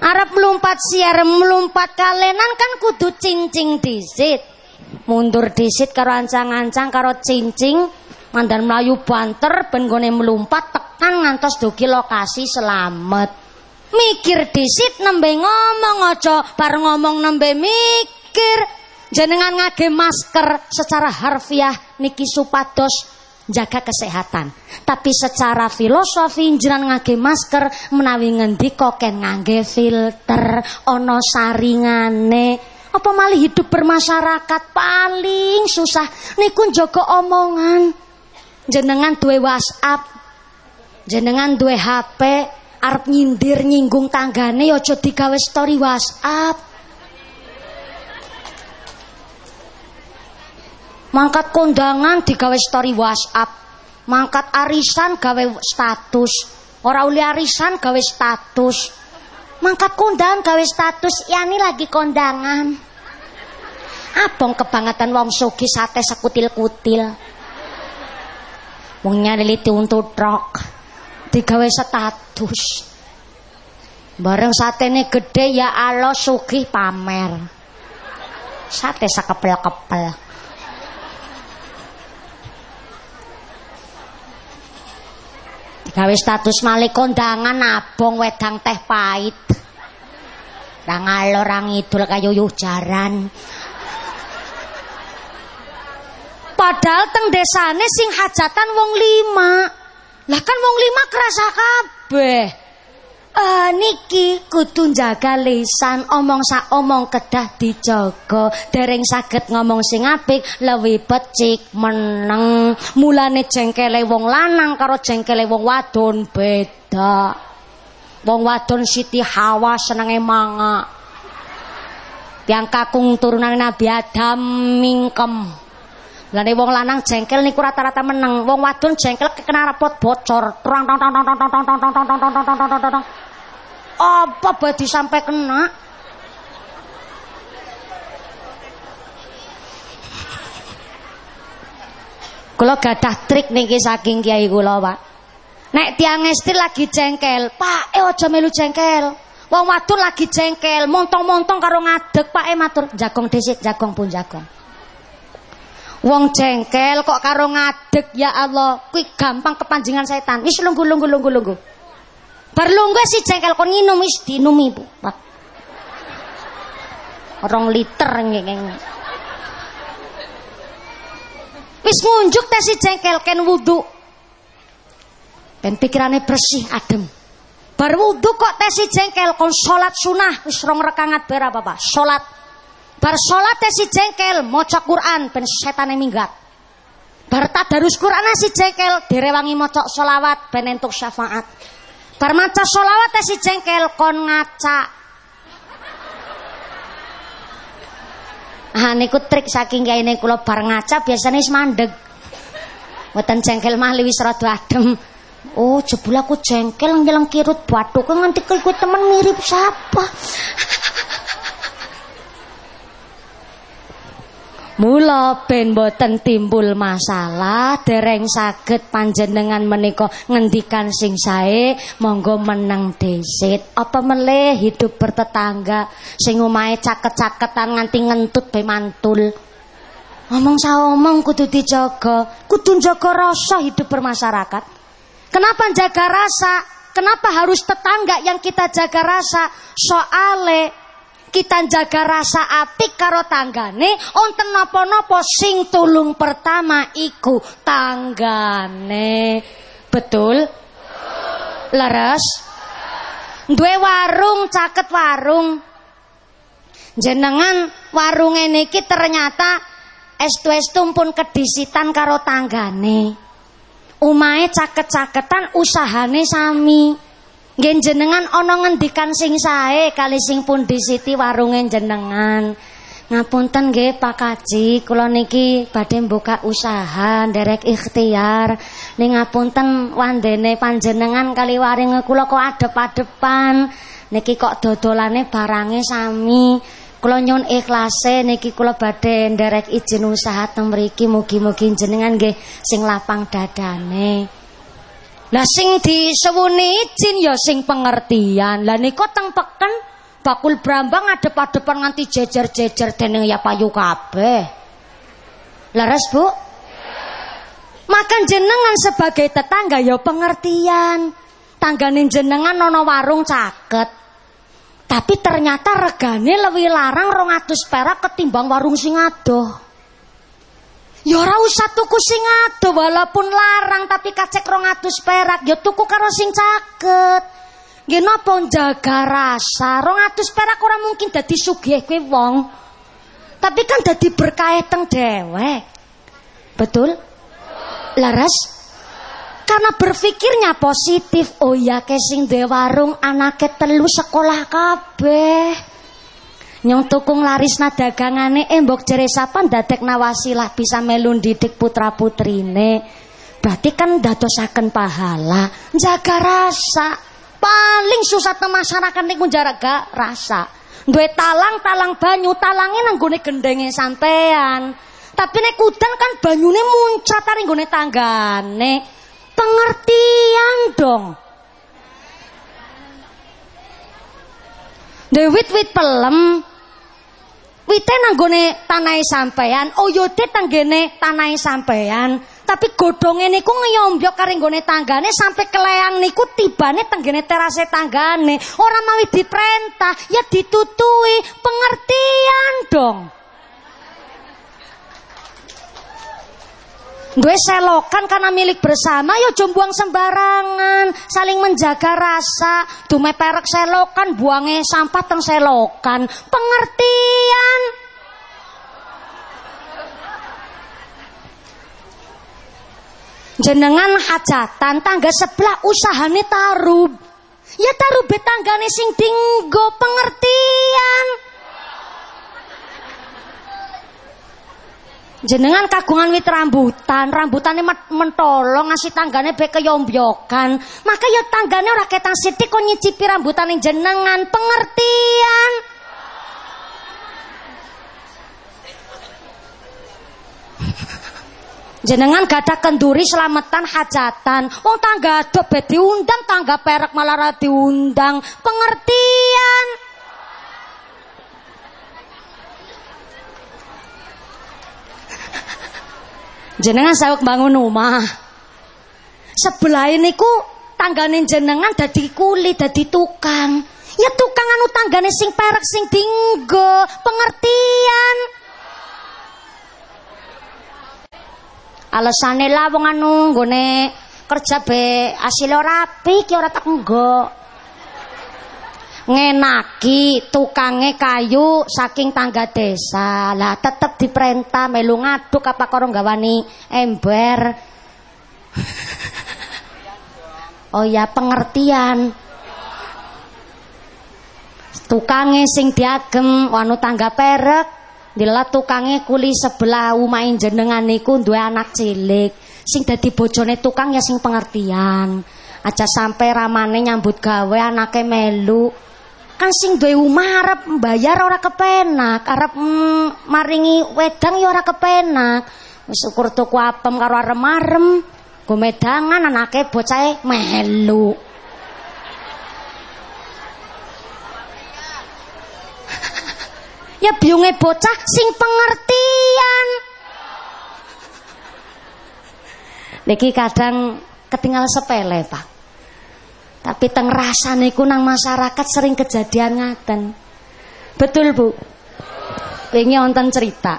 [SPEAKER 1] Arep mlumpat sier, mlumpat kalenan kan kudu cincing disit mundur disit karo ancang-ancang karo cincing mandan melayu banter ben gone melumpat tekan ngantos dugi lokasi selamat mikir disit nembe ngomong aja. Bar ngomong nembe mikir. Jenengan ngage masker secara harfiah niki supados jaga kesehatan. Tapi secara filosofi jiran ngage masker menawi ngendika ken ngangge filter ono saringane. Apa malih hidup bermasyarakat? Paling susah. Niku joko omongan. Jenengan duwe WhatsApp. Jenengan duwe HP, arep nyindir nyinggung tanggane ya aja digawe story WhatsApp. Mangkat kondangan digawe story WhatsApp. Mangkat arisan gawe status. Ora uli arisan gawe status. Mangkat kondangan gawe status yani lagi kondangan. Abong kebangetan wong sugi sate sekutil-kutil. Wong nyaliliti untuk trok. Digawe status. Bareng satene gede ya Allah sugi pamer. Sate sakepel-kepel. Gawe status malih kondangan abong wedang teh pahit. Ra ngalor ra ngidul kayuyuh jaran. Padahal teng desane sing hajatan wong lima. Lah kan wong lima kerasa kabeh. Uh, niki kudu jaga lisan omong sak omong kedah dijaga. Dereng saged ngomong sing apik lewi becik meneng. Mulane jengkele wong lanang karo jengkele wong wadon beda. Wong wadon Siti Hawa senenge manga yang kakung turunan Nabi Adam mingkem Lane wong lanang jengkel niku rata-rata meneng wong wadon jengkel kekena rapot bocor tong tong tong tong tong tong tong tong tong tong tong tong tong tong apa badi sampai kena? Kula gadah trik niki saking kiai kula, Pak. Nek tiang estil lagi jengkel, Pak, eh aja melu jengkel. Wong wadon lagi jengkel, montong-montong karo ngadeg, Pak, eh matur, jagong disit, jagong pun jagong. Wong jengkel kok karo ngadeg ya Allah, kuwi gampang kepanjingan setan. Wis lunggu lunggu lunggu lunggu. Bar lungguh si jengkel kon nginum wis dinumi Bu. Rong liter ngene. Wis ngunjuk teh si jengkel ken wudu. Ben pikirane bersih adem. Bar wudu kok teh si jengkel kon salat sunah wis rong rekangat ber apa Pak? Salat. Bar teh si jengkel maca Quran ben setane minggat. Bar tadarus Quran si jengkel direwangi maca selawat ben entuk syafaat. Bar maca selawat si jengkel kon ngaca. Ah niku trik saking kaine kula bar ngaca biasanya wis mandeg. Mboten jengkel mah wis rada adem. Oh, jebul aku jengkel ngeleng kirut batu kok nganti kowe temen mirip siapa? Mula ben boten timbul masalah dereng saged panjenengan menika ngendikan sing sae monggo meneng desit. Apa meleh hidup bertetangga sing omahe caket-caketan nganti ngentut be mantul? Ngomong saomong kudu dijaga kudu jaga rasa hidup bermasyarakat. Kenapa jaga rasa? Kenapa harus tetangga yang kita jaga rasa? Soale kita jaga rasa apik karo tanggane onten napa-napa sing tulung pertama iku tanggane. Betul? Leres? Duwe warung caket warung. Jenengan warung ini ternyata estu-estu pun kedisitan karo tanggane. Umahe caket-caketan usahane sami Nggih jenengan ana ngendikan sing sae kali sing pun disiti warunge jenengan. Ngapunten nggih Pak Kaji, kula niki badhe buka usaha nderek ikhtiar. Ning ngapunten wandene panjenengan kali waring kula kok adep-adepan. Niki kok dodolane barange sami. Kula nyun ikhlase niki kula badhe nderek izin usaha teng mriki mugi-mugi jenengan nggih sing lapang dadane. Lah sing disewuni izin ya sing pengertian. Lah niku teng peken bakul brambang adep-adepan nganti jejer-jejer dening ya payu kabeh. Leres, Bu? Makan jenengan sebagai tetangga ya pengertian. Tanggane jenengan nono warung caket. Tapi ternyata regane lebih larang 200 perak ketimbang warung sing adoh. Ya ora usah tuku sing adoh walaupun larang tapi kacek 200 perak ya tuku karo sing caket. Nggih napa jaga rasa? 200 perak ora mungkin dadi sugih kowe wong. Tapi kan dadi berkah teng. Betul? Laras? Karena berpikirnya positif. Oh ya ke sing de warung telu sekolah kabeh. Nyong tukung laris dagangane embok jere sapa dadek nawasilah bisa melun didik putra putrine. Berarti kan dadosaken pahala, jaga rasa paling susah te masyarakat niku jaraga rasa. Duwe talang, talang banyu, talange nang gone gendenge sampean. Tapi nek udan kan banyune muncrat ning gone tanggane. Pengertian dong. Dewit wit pelem, Wite nanggone tanahe sampean, oyode tanggene tanahe sampean. Tapi godhonge niku ngeyombyok karo nggone tanggane sampai keleang niku tibane tenggene terase tanggane. Ora mawi diperintah, ya ditutui, pengertian dong. Gue selokan karena milik bersama yo buang sembarangan, saling menjaga rasa. Dume perek selokan, buangnya sampah teng selokan. Pengertian. Jenengan hajatan tangga sebelah usahane tarub. Ya tarub betanggane sing dinggo pengertian. Jenengan kagungan wit rambutan, rambutane mentolong ngasih tanggane be keyombyokan. Maka ya tanggane ora ketang sithik kok nyicipi rambutane jenengan, pengertian. Jenengan gada kenduri selamatan hajatan. Wong tangga do diundang, tangga perak malah diundang. Pengertian. Jenengan sawek bangun rumah sebelah ini ku tanggane jenengan dadi kuli dadi tukang. Ya tukang anu tanggane sing perak sing dinggo. Pengertian. Alasane lah wong anu nggone kerja be asil rapi ki ora tak ngenaki tukange kayu saking tangga desa. Lah tetep diperintah melu ngaduk apa karo gawani ember. Oh ya pengertian. Tukange sing diagem wanu tangga perek Dila tukange kuli sebelah umain jenengan niku duwe anak cilik. Sing dadi bojone tukang ya sing pengertian. Aja sampai ramane nyambut gawe anake melu kan sing duwe omah arep mbayar ora kepenak, arep mm, maringi wedang ya ora kepenak. Wis syukur tuku apem karo arem-arem, go medangan anake bocahe melu. ya biunge bocah sing pengertian. Niki kadang ketinggal sepele, Pak. Tapi teng rasa niku nang masyarakat sering kejadian ngaten. Betul, Bu. Wingi wonten cerita.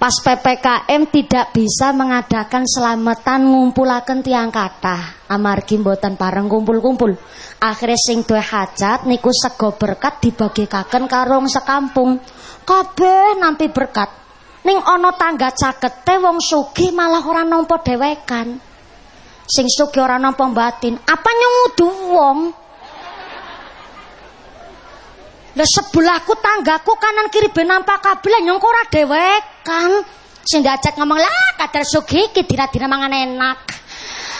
[SPEAKER 1] Pas PPKM tidak bisa mengadakan selamatan ngumpulaken tiang kata. Amargi mboten pareng kumpul-kumpul. Akhirnya sing duwe hajat niku sego berkat dibagikaken karung sekampung. Kabeh nampi berkat. Ning ana tangga cakete wong sugih malah ora nampa dhewekan sing suki ora nampa batin apa nyudu wong Lah sebelahku tanggaku kanan kiri ben nampak kabeh nyongko ora dewekan. Sing diajak ngomong lah kadar sugih iki dira-dira mangan enak.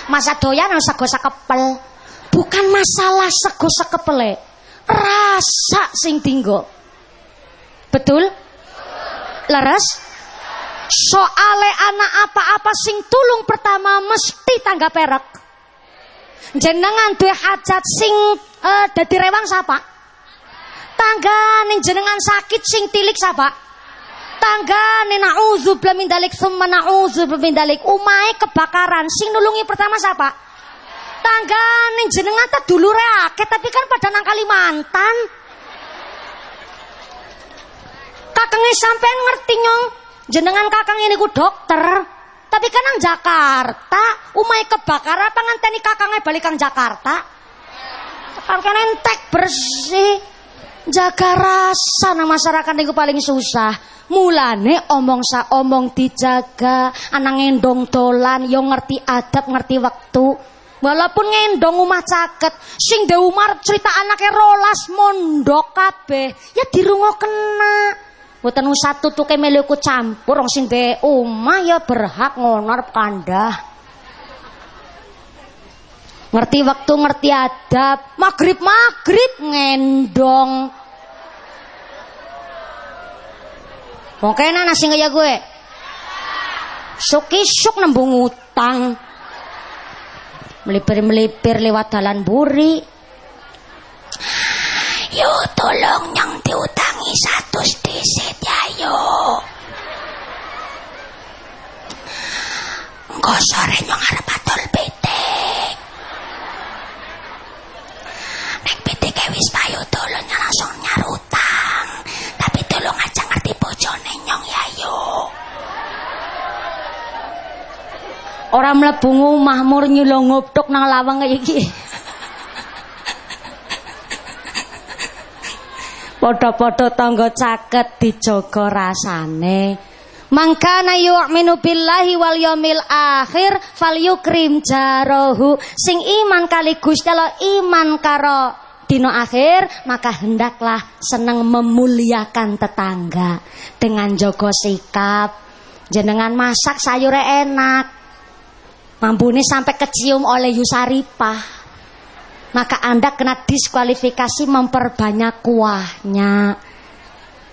[SPEAKER 1] Masa doyan sego sakepel. Bukan masalah sego sakepele. Rasa sing tinggo. Betul? Leres? Soale anak apa-apa sing tulung pertama mesti tangga perak. Jenengan duwe hajat sing uh, dadi rewang sapa? Tangga ning jenengan sakit sing tilik sapa? Tangga ning naudzubillah min dalik summa naudzubillah min dalik. Umahe kebakaran sing nulungi pertama sapa? Tangga ning jenengan ta dulure akeh tapi kan pada nang Kalimantan. Kakenge sampean ngerti nyong, jenengan kakang ini ku dokter. Tapi kan nang Jakarta, umai kebakaran apa nganteni kakangnya balik kang Jakarta? Kan entek bersih. Jaga rasa nang masyarakat niku paling susah. Mulane omong sa omong dijaga, anak ngendong dolan, yo ngerti adab, ngerti waktu. Walaupun ngendong umah caket, sing de umar cerita anaknya rolas mondok kabeh, ya dirungo kena. Mboten usah tutuke melu campur wong sing de omah ya berhak ngonor kandah. Ngerti waktu, ngerti adab. Maghrib maghrib ngendong. Wong kena nasi kaya gue. Suk-isuk nembung utang. Melipir-melipir lewat dalan buri. Yo tolong yang diutangi satu disit ya yo. Engko sore nyong arep atul pitik. Nek pitik wis payu tolong langsung nyarutang. Tapi tolong aja ngerti bojone nyong ya yo. Orang mlebu omah mur nyulo ngoptok nang lawang iki. Padha-padha tangga caket dijaga rasane. Mangkana yu'minu billahi wal yaumil akhir falyukrim jarahu. Sing iman kali Gusti Allah iman karo dino akhir maka hendaklah senang memuliakan tetangga dengan jogo sikap jenengan masak sayur enak mambune sampai kecium oleh Yusaripah maka Anda kena diskualifikasi memperbanyak kuahnya.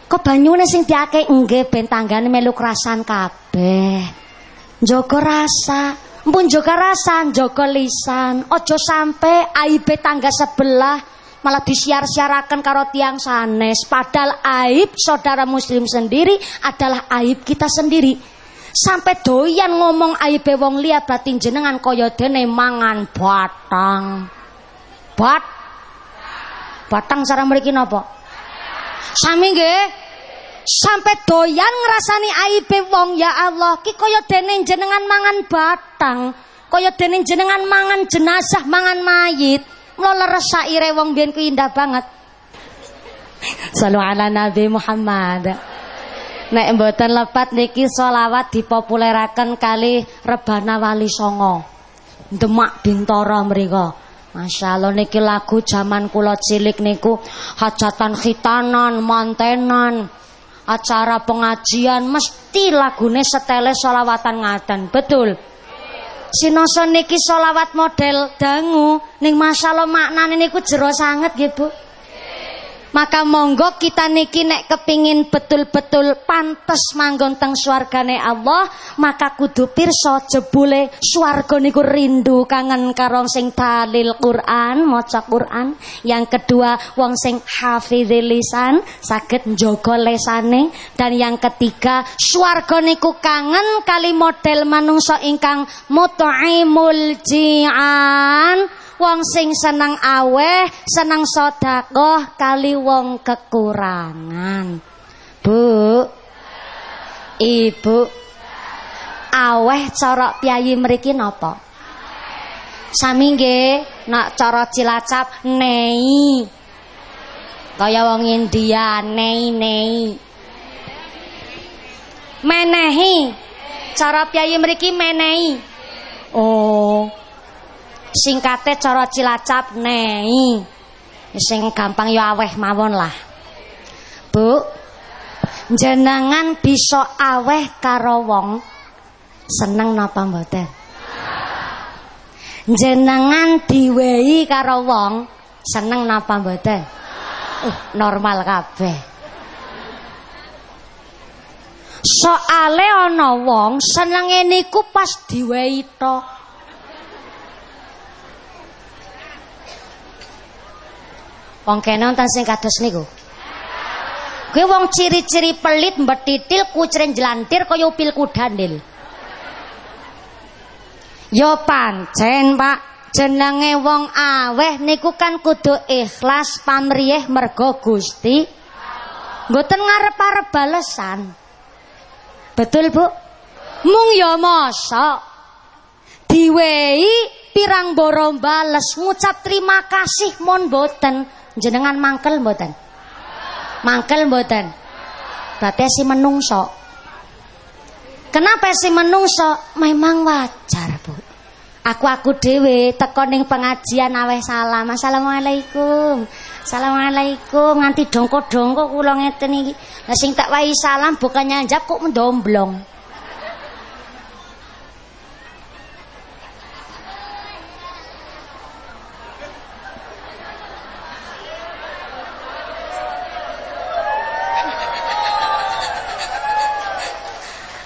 [SPEAKER 1] Kok banyune sing diake nggih ben tanggane melu kerasan kabeh. Jogo rasa, mpun jogo rasa, jogo lisan. Ojo sampai aib tangga sebelah malah disiar-siarakan karo tiang sanes. Padahal aib saudara muslim sendiri adalah aib kita sendiri. Sampai doyan ngomong aib wong liya batin jenengan kaya dene mangan batang. Bat. Batang cara mriki napa? Sami nggih. Sampai doyan ngrasani aibe wong ya Allah, ki kaya dene jenengan mangan batang, kaya dene jenengan mangan jenazah, mangan mayit. Leres saire wong biyen ku indah banget. Sallu ala Nabi Muhammad. Nek mboten lepat niki selawat dipopuleraken kali Rebana Wali Songo. Demak Bintara mriku. Masya Allah niki lagu zaman kula cilik niku hajatan khitanan, mantenan, acara pengajian mesti lagune setele solawatan ngaten. Betul. Sinoso niki solawat model dangu ning masyaallah maknane niku jero sanget nggih Bu. Maka monggo kita niki nek kepingin betul-betul pantes manggon teng swargane Allah, maka kudu pirsa jebule swarga niku rindu kangen karo sing dalil Quran, maca Quran. Yang kedua, wong sing hafizil lisan, saged njaga lesane dan yang ketiga, swarga niku kangen kali model manungsa ingkang mut'imul ji'an wong sing seneng aweh, seneng sedekah kali wong kekurangan. Bu. Ibu. Aweh cara piyayi mriki napa? Sami nggih, nak cara Cilacap nei. Kaya wong India nei nei. Menehi. Cara piyayi mriki menehi. Oh. Singkate cara Cilacap nei. Sing gampang ya aweh mawon lah. Bu. Jenengan bisa aweh karo wong seneng napa mboten? Jenengan diwehi karo wong seneng napa mboten? Uh, normal kabeh. Soale ana wong senenge niku pas diwehi tok. Wong kene wonten sing kados niku. Kuwi wong ciri-ciri pelit mbetitil kucren jelantir kaya upil kudandil. Ya pancen, Pak. Jenenge wong aweh niku kan kudu ikhlas pamriyeh mergo Gusti. Mboten ngarep-arep balesan. Betul, Bu? Mung ya masa diwehi pirang boro bales ngucap terima kasih mon boten jenengan mangkel mboten? Mangkel mboten? Berarti si menungso. Kenapa si menungso? Memang wajar bu. Aku aku dewe teko ning pengajian aweh salam. Assalamualaikum. Assalamualaikum. Nganti dongko dongko kula ngeten iki. Sing tak wahi salam bukannya njap kok mendomblong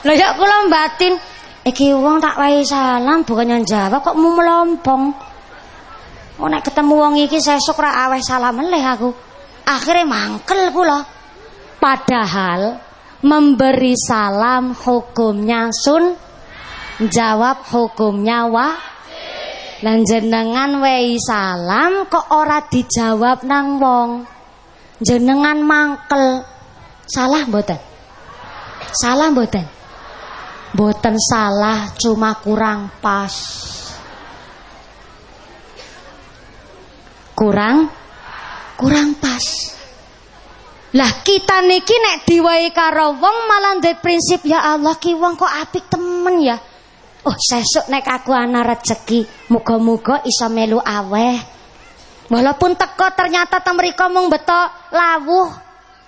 [SPEAKER 1] Lah ya kula batin iki wong tak wae salam bukannya jawab kok mau melompong. Oh nek ketemu wong iki sesuk ra aweh salam meleh aku. Akhirnya mangkel kula. Padahal memberi salam hukumnya sun jawab hukumnya wa lan jenengan wehi salam kok ora dijawab nang wong jenengan mangkel salah mboten salah mboten Boten salah, cuma kurang pas. Kurang kurang pas. Lah kita niki nek diwai karo wong malah ndek prinsip ya Allah ki wong kok apik temen ya. Oh, sesuk nek aku ana rezeki, muga-muga iso melu aweh. Walaupun teko ternyata temriko mung betok lawuh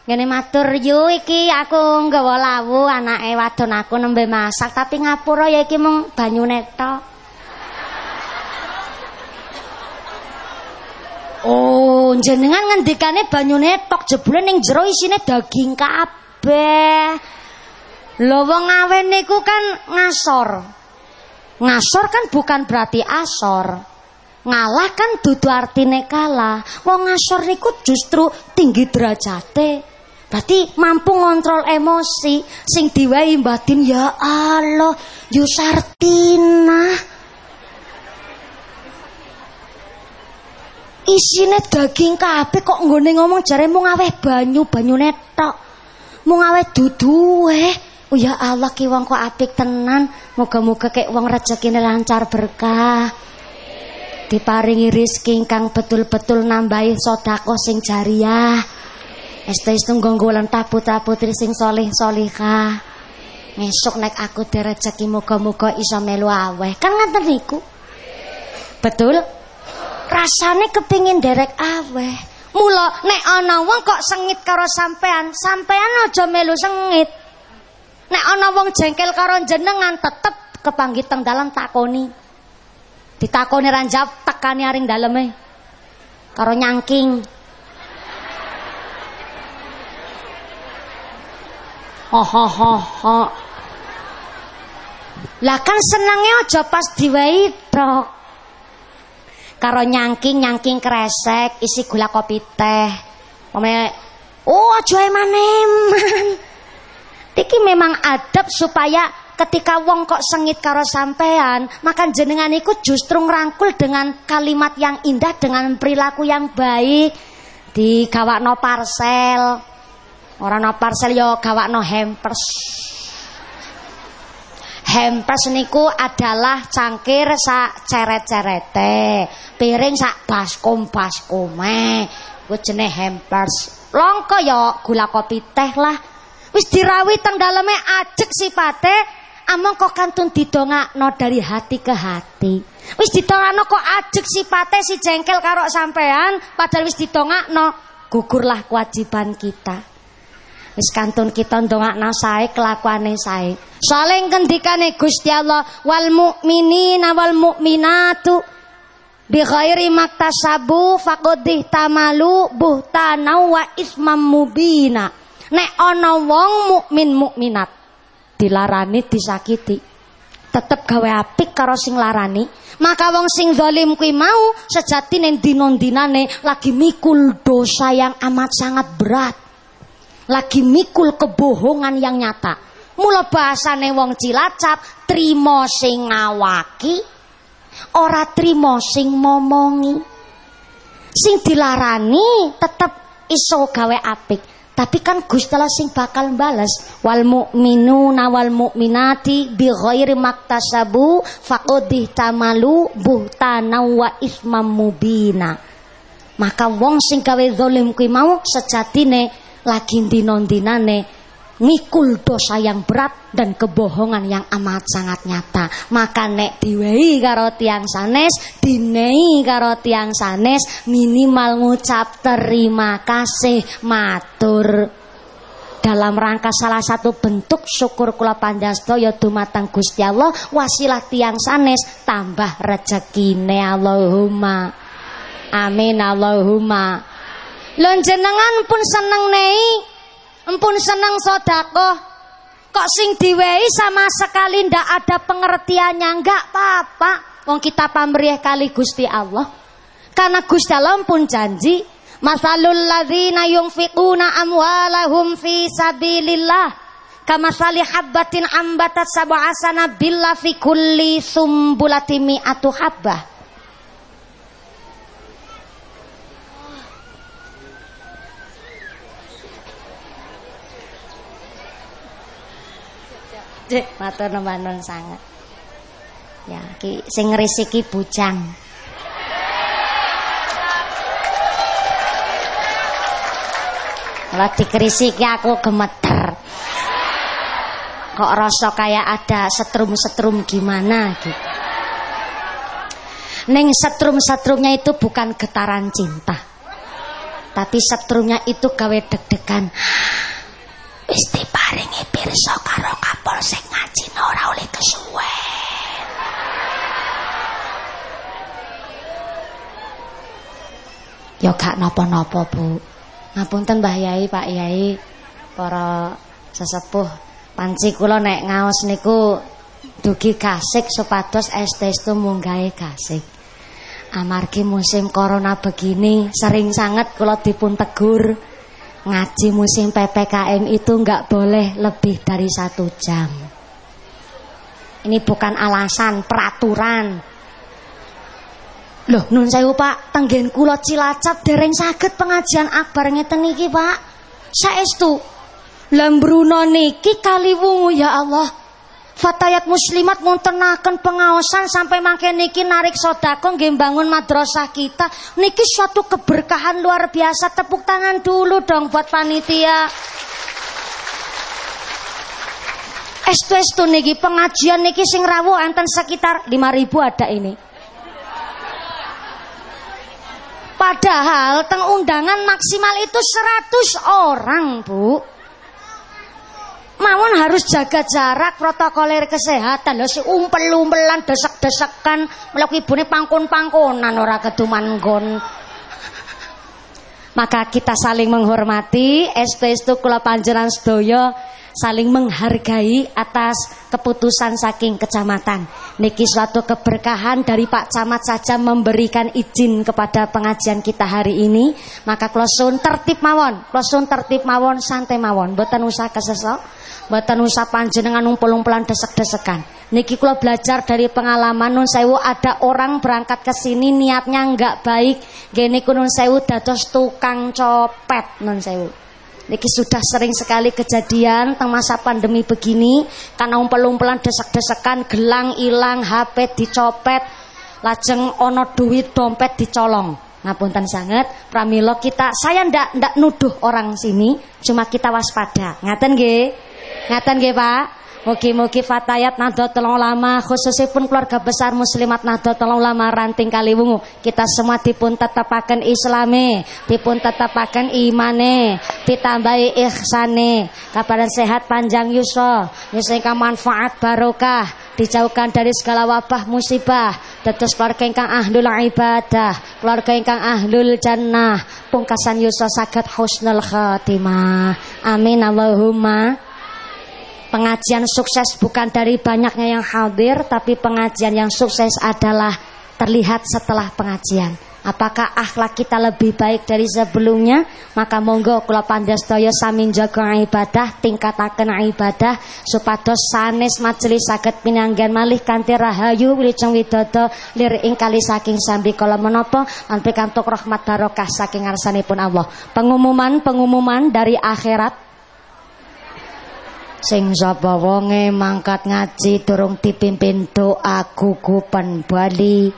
[SPEAKER 1] Ngene matur yu iki aku nggawa lawu anake wadon aku nembe masak tapi ngapura ya iki mung banyune tok. Oh, jenengan ngendikane banyune tok jebule ning jero isine daging kabeh. Lho wong awen niku kan ngasor. Ngasor kan bukan berarti asor. Ngalah kan dudu artine kalah. Wong ngasor niku justru tinggi derajate. Berarti mampu ngontrol emosi sing diwai batin ya Allah, Yusartina. Isine daging kabeh kok nggone ngomong jare mung aweh banyu, banyune tok. Mung aweh duduhe. Oh ya Allah ki wong kok apik tenan. Moga-moga kek wong rezekine lancar berkah. Diparingi rezeki ingkang betul-betul nambahi sedekah sing jariah. Estes tunggu lentah putra putri sing solih solihah. Ngesuk nek aku direjeki muga-muga iso melu aweh. Kan ngaten niku. Betul? Rasane kepingin derek aweh. Mula nek ana wong kok sengit karo sampean, sampean aja melu sengit. Nek ana wong jengkel karo jenengan tetep kepanggih teng dalam takoni. Ditakoni ranjap tekani aring daleme. Karo nyangking. Lah kan senengnya aja pas diwehi tok. Karo nyangking-nyangking kresek isi gula kopi teh. Pome oh aja eman-eman. Iki memang adab supaya ketika wong kok sengit karo sampean, maka jenengan iku justru ngrangkul dengan kalimat yang indah dengan perilaku yang baik. di Digawakno parcel. Orang no parcel yo no hampers. Hampers niku adalah cangkir sak ceret-cerete, piring sak baskom-baskome. Ku jenenge hampers. Longko yo gula kopi teh lah. Wis dirawi teng daleme ajek sipate, among kok kantun didongakno dari hati ke hati. Wis didongakno kok ajek sipate si jengkel karo sampean, padahal wis didongakno. Gugurlah kewajiban kita. Wis kantun kita ndongakna sae kelakuane sae. Soale ngendikane Gusti Allah wal mukminina wal mukminatu bi ghairi maktasabu faqadih tamalu buhtana wa ismam mubina. Nek ana wong mukmin mukminat dilarani disakiti tetep gawe apik karo sing larani maka wong sing zalim kuwi mau sejatine dina-dinane lagi mikul dosa yang amat sangat berat lagi mikul kebohongan yang nyata. Mula bahasane wong Cilacap trimo sing ngawaki ora trimo sing momongi. Sing dilarani tetep iso gawe apik. Tapi kan Gusti sing bakal bales wal mu'minuna wal mu'minati bi ghairi maktasabu faqadih tamalu buhtana wa ismam mubina. Maka wong sing gawe zalim kuwi mau sejatine lagi dino-dinane ngikul dosa yang berat dan kebohongan yang amat sangat nyata. Maka nek diwehi karo tiang sanes, dinei karo tiang sanes, minimal ngucap terima kasih matur. Dalam rangka salah satu bentuk syukur kula panjastaya dumateng Gusti Allah wasilah tiang sanes tambah rezekine Allahumma. Amin Allahumma Lho jenengan pun seneng nei, empun seneng sodako. Kok sing diwehi sama sekali ndak ada pengertiannya, enggak apa-apa. Wong kita pamrih kali Gusti Allah. Karena Gusti Allah pun janji, masalul ladzina yunfiquna amwalahum fi sabilillah kama sali habbatin ambatat sab'a sanabilla fi kulli sumbulati mi'atu habbah matur nuwun sangat. Ya, ki sing ngrisiki bujang. Kalau dikerisiki aku gemeter. Kok rasa kayak ada setrum-setrum gimana gitu. Neng setrum-setrumnya itu bukan getaran cinta. Tapi setrumnya itu gawe deg-degan. Wis diparingi pirsa karo Kapolsek ngaji ora oleh kesuwen. Ya gak napa-napa, Bu. Ngapunten Mbah Yai, Pak Yai, para sesepuh. Panci kula nek ngaos niku dugi kasik supados estestu munggahe kasik. Amargi musim corona begini sering sangat kula dipun tegur ngaji musim PPKM itu nggak boleh lebih dari satu jam. Ini bukan alasan, peraturan. Loh, nun saya Pak, tenggen kula Cilacap dereng saged pengajian akbar ngeten niki, Pak. Saestu. Lambruno niki kali wungu ya Allah. Fatayat muslimat ngontenaken pengawasan sampai makin niki narik sodako nggih bangun madrasah kita. Niki suatu keberkahan luar biasa. Tepuk tangan dulu dong buat panitia. Estu-estu niki pengajian niki sing rawuh enten sekitar 5000 ada ini. Padahal teng undangan maksimal itu 100 orang, Bu mawon harus jaga jarak protokoler kesehatan. Lho si umpel-umpelan desek-desekan mlaku ibune pangkon-pangkonan ora keduman nggon. Maka kita saling menghormati. Estu-estu kula panjenengan sedaya saling menghargai atas keputusan saking kecamatan. Niki suatu keberkahan dari Pak Camat saja memberikan izin kepada pengajian kita hari ini. Maka klosun tertib mawon, klosun tertib mawon, santai mawon, boten usah kesesok. Mboten usah panjenengan umpul-umpulan desek-desekan. Niki kula belajar dari pengalaman nun sewu ada orang berangkat ke sini niatnya enggak baik. Gini nun sewu dados tukang copet nun sewu. Niki sudah sering sekali kejadian teng masa pandemi begini karena umpel-umpelan desek-desekan gelang hilang HP dicopet lajeng ono duit dompet dicolong. Ngapunten sangat pramilo kita saya ndak ndak nuduh orang sini cuma kita waspada. Ngaten nggih? Ngaten nggih Pak. Mugi-mugi fatayat Nahdlatul Ulama khususipun keluarga besar muslimat Nahdlatul Ulama ranting kaliwungu. Kita semua dipun tetapaken islame dipun tetapaken imane ditambahi ihsane. Kabaran sehat panjang yuso nyusun manfaat barokah dijauhkan dari segala wabah musibah. Tetes keluarga ingkang ahlul ibadah keluarga ingkang ahlul jannah. Pungkasan yuso saged husnul khatimah. Amin Allahumma Pengajian sukses bukan dari banyaknya yang hadir, tapi pengajian yang sukses adalah terlihat setelah pengajian. Apakah akhlak kita lebih baik dari sebelumnya? Maka monggo kula pandastaya sami jaga ibadah, tingkataken ibadah supados sanes majelis saged pinanggan malih kanthi rahayu wilujeng widodo lir ing kali saking sambi kala menapa lan pikantuk rahmat barokah saking ngarsanipun Allah. Pengumuman-pengumuman dari akhirat sing sapa wonge mangkat ngaji durung dipimpin doa gugupan Bali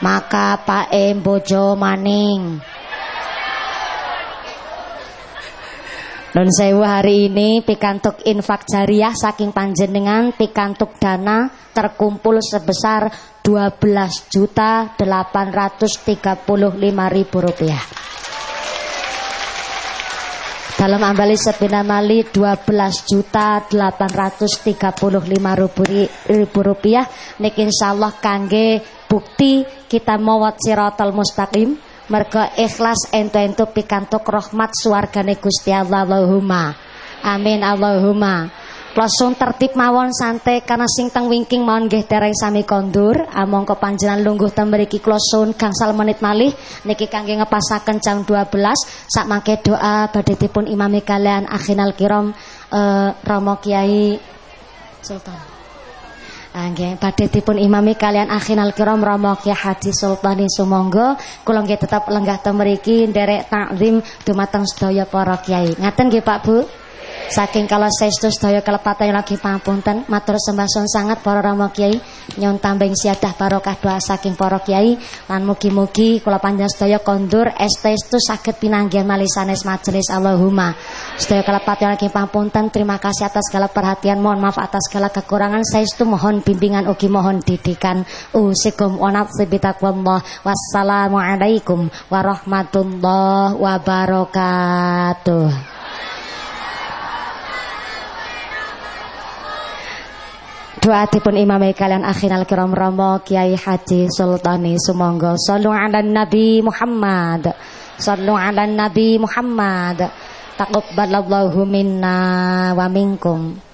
[SPEAKER 1] maka Pak bojo maning Nun sewu hari ini pikantuk infak jariah saking panjenengan pikantuk dana terkumpul sebesar 12 juta 835 ribu rupiah. Dalam ambali sepina mali 12 juta 835 ribu rupiah. Nik insyaallah kangge bukti kita mawat siratal mustaqim. Merga ikhlas ento-ento pikantuk rahmat suargane Gusti Allah Allahumma. Amin Allahumma Langsung tertib mawon santai karena sing teng wingking mawon nggih dereng sami kondur. Among ke panjenengan lungguh teng mriki klosun gangsal menit malih niki kangge ngepasaken jam 12 sak mangke doa badhe dipun imami kalian akhinal kiram uh, Romo Kiai Sultan. Nggih, badhe dipun imami kalian akhinal kiram Romo Kiai Haji Sultani Sumangga. Kula nggih tetep lenggah teng mriki nderek takzim dumateng sedaya para kiai. Ngaten nggih Pak Bu. Saking kalau sestu sedaya kelepatan lagi pamunten matur sembah sangat para rama kiai nyon tambeng siadah barokah doa saking para kiai lan mugi-mugi kula panjenengan sedaya kondur estestu saged pinanggihan malisanes majelis Allahumma. Sedaya kelepatan lagi pamunten terima kasih atas segala perhatian mohon maaf atas segala kekurangan saestu mohon bimbingan ugi mohon didikan usikum wa nafsi wassalamualaikum warahmatullahi wabarakatuh. Doa dipun imami kalian akhinal kiram romo Kiai Haji Sultani Sumangga. Sallu ala Nabi Muhammad. Sallu ala Nabi Muhammad. Taqabbalallahu minna wa minkum.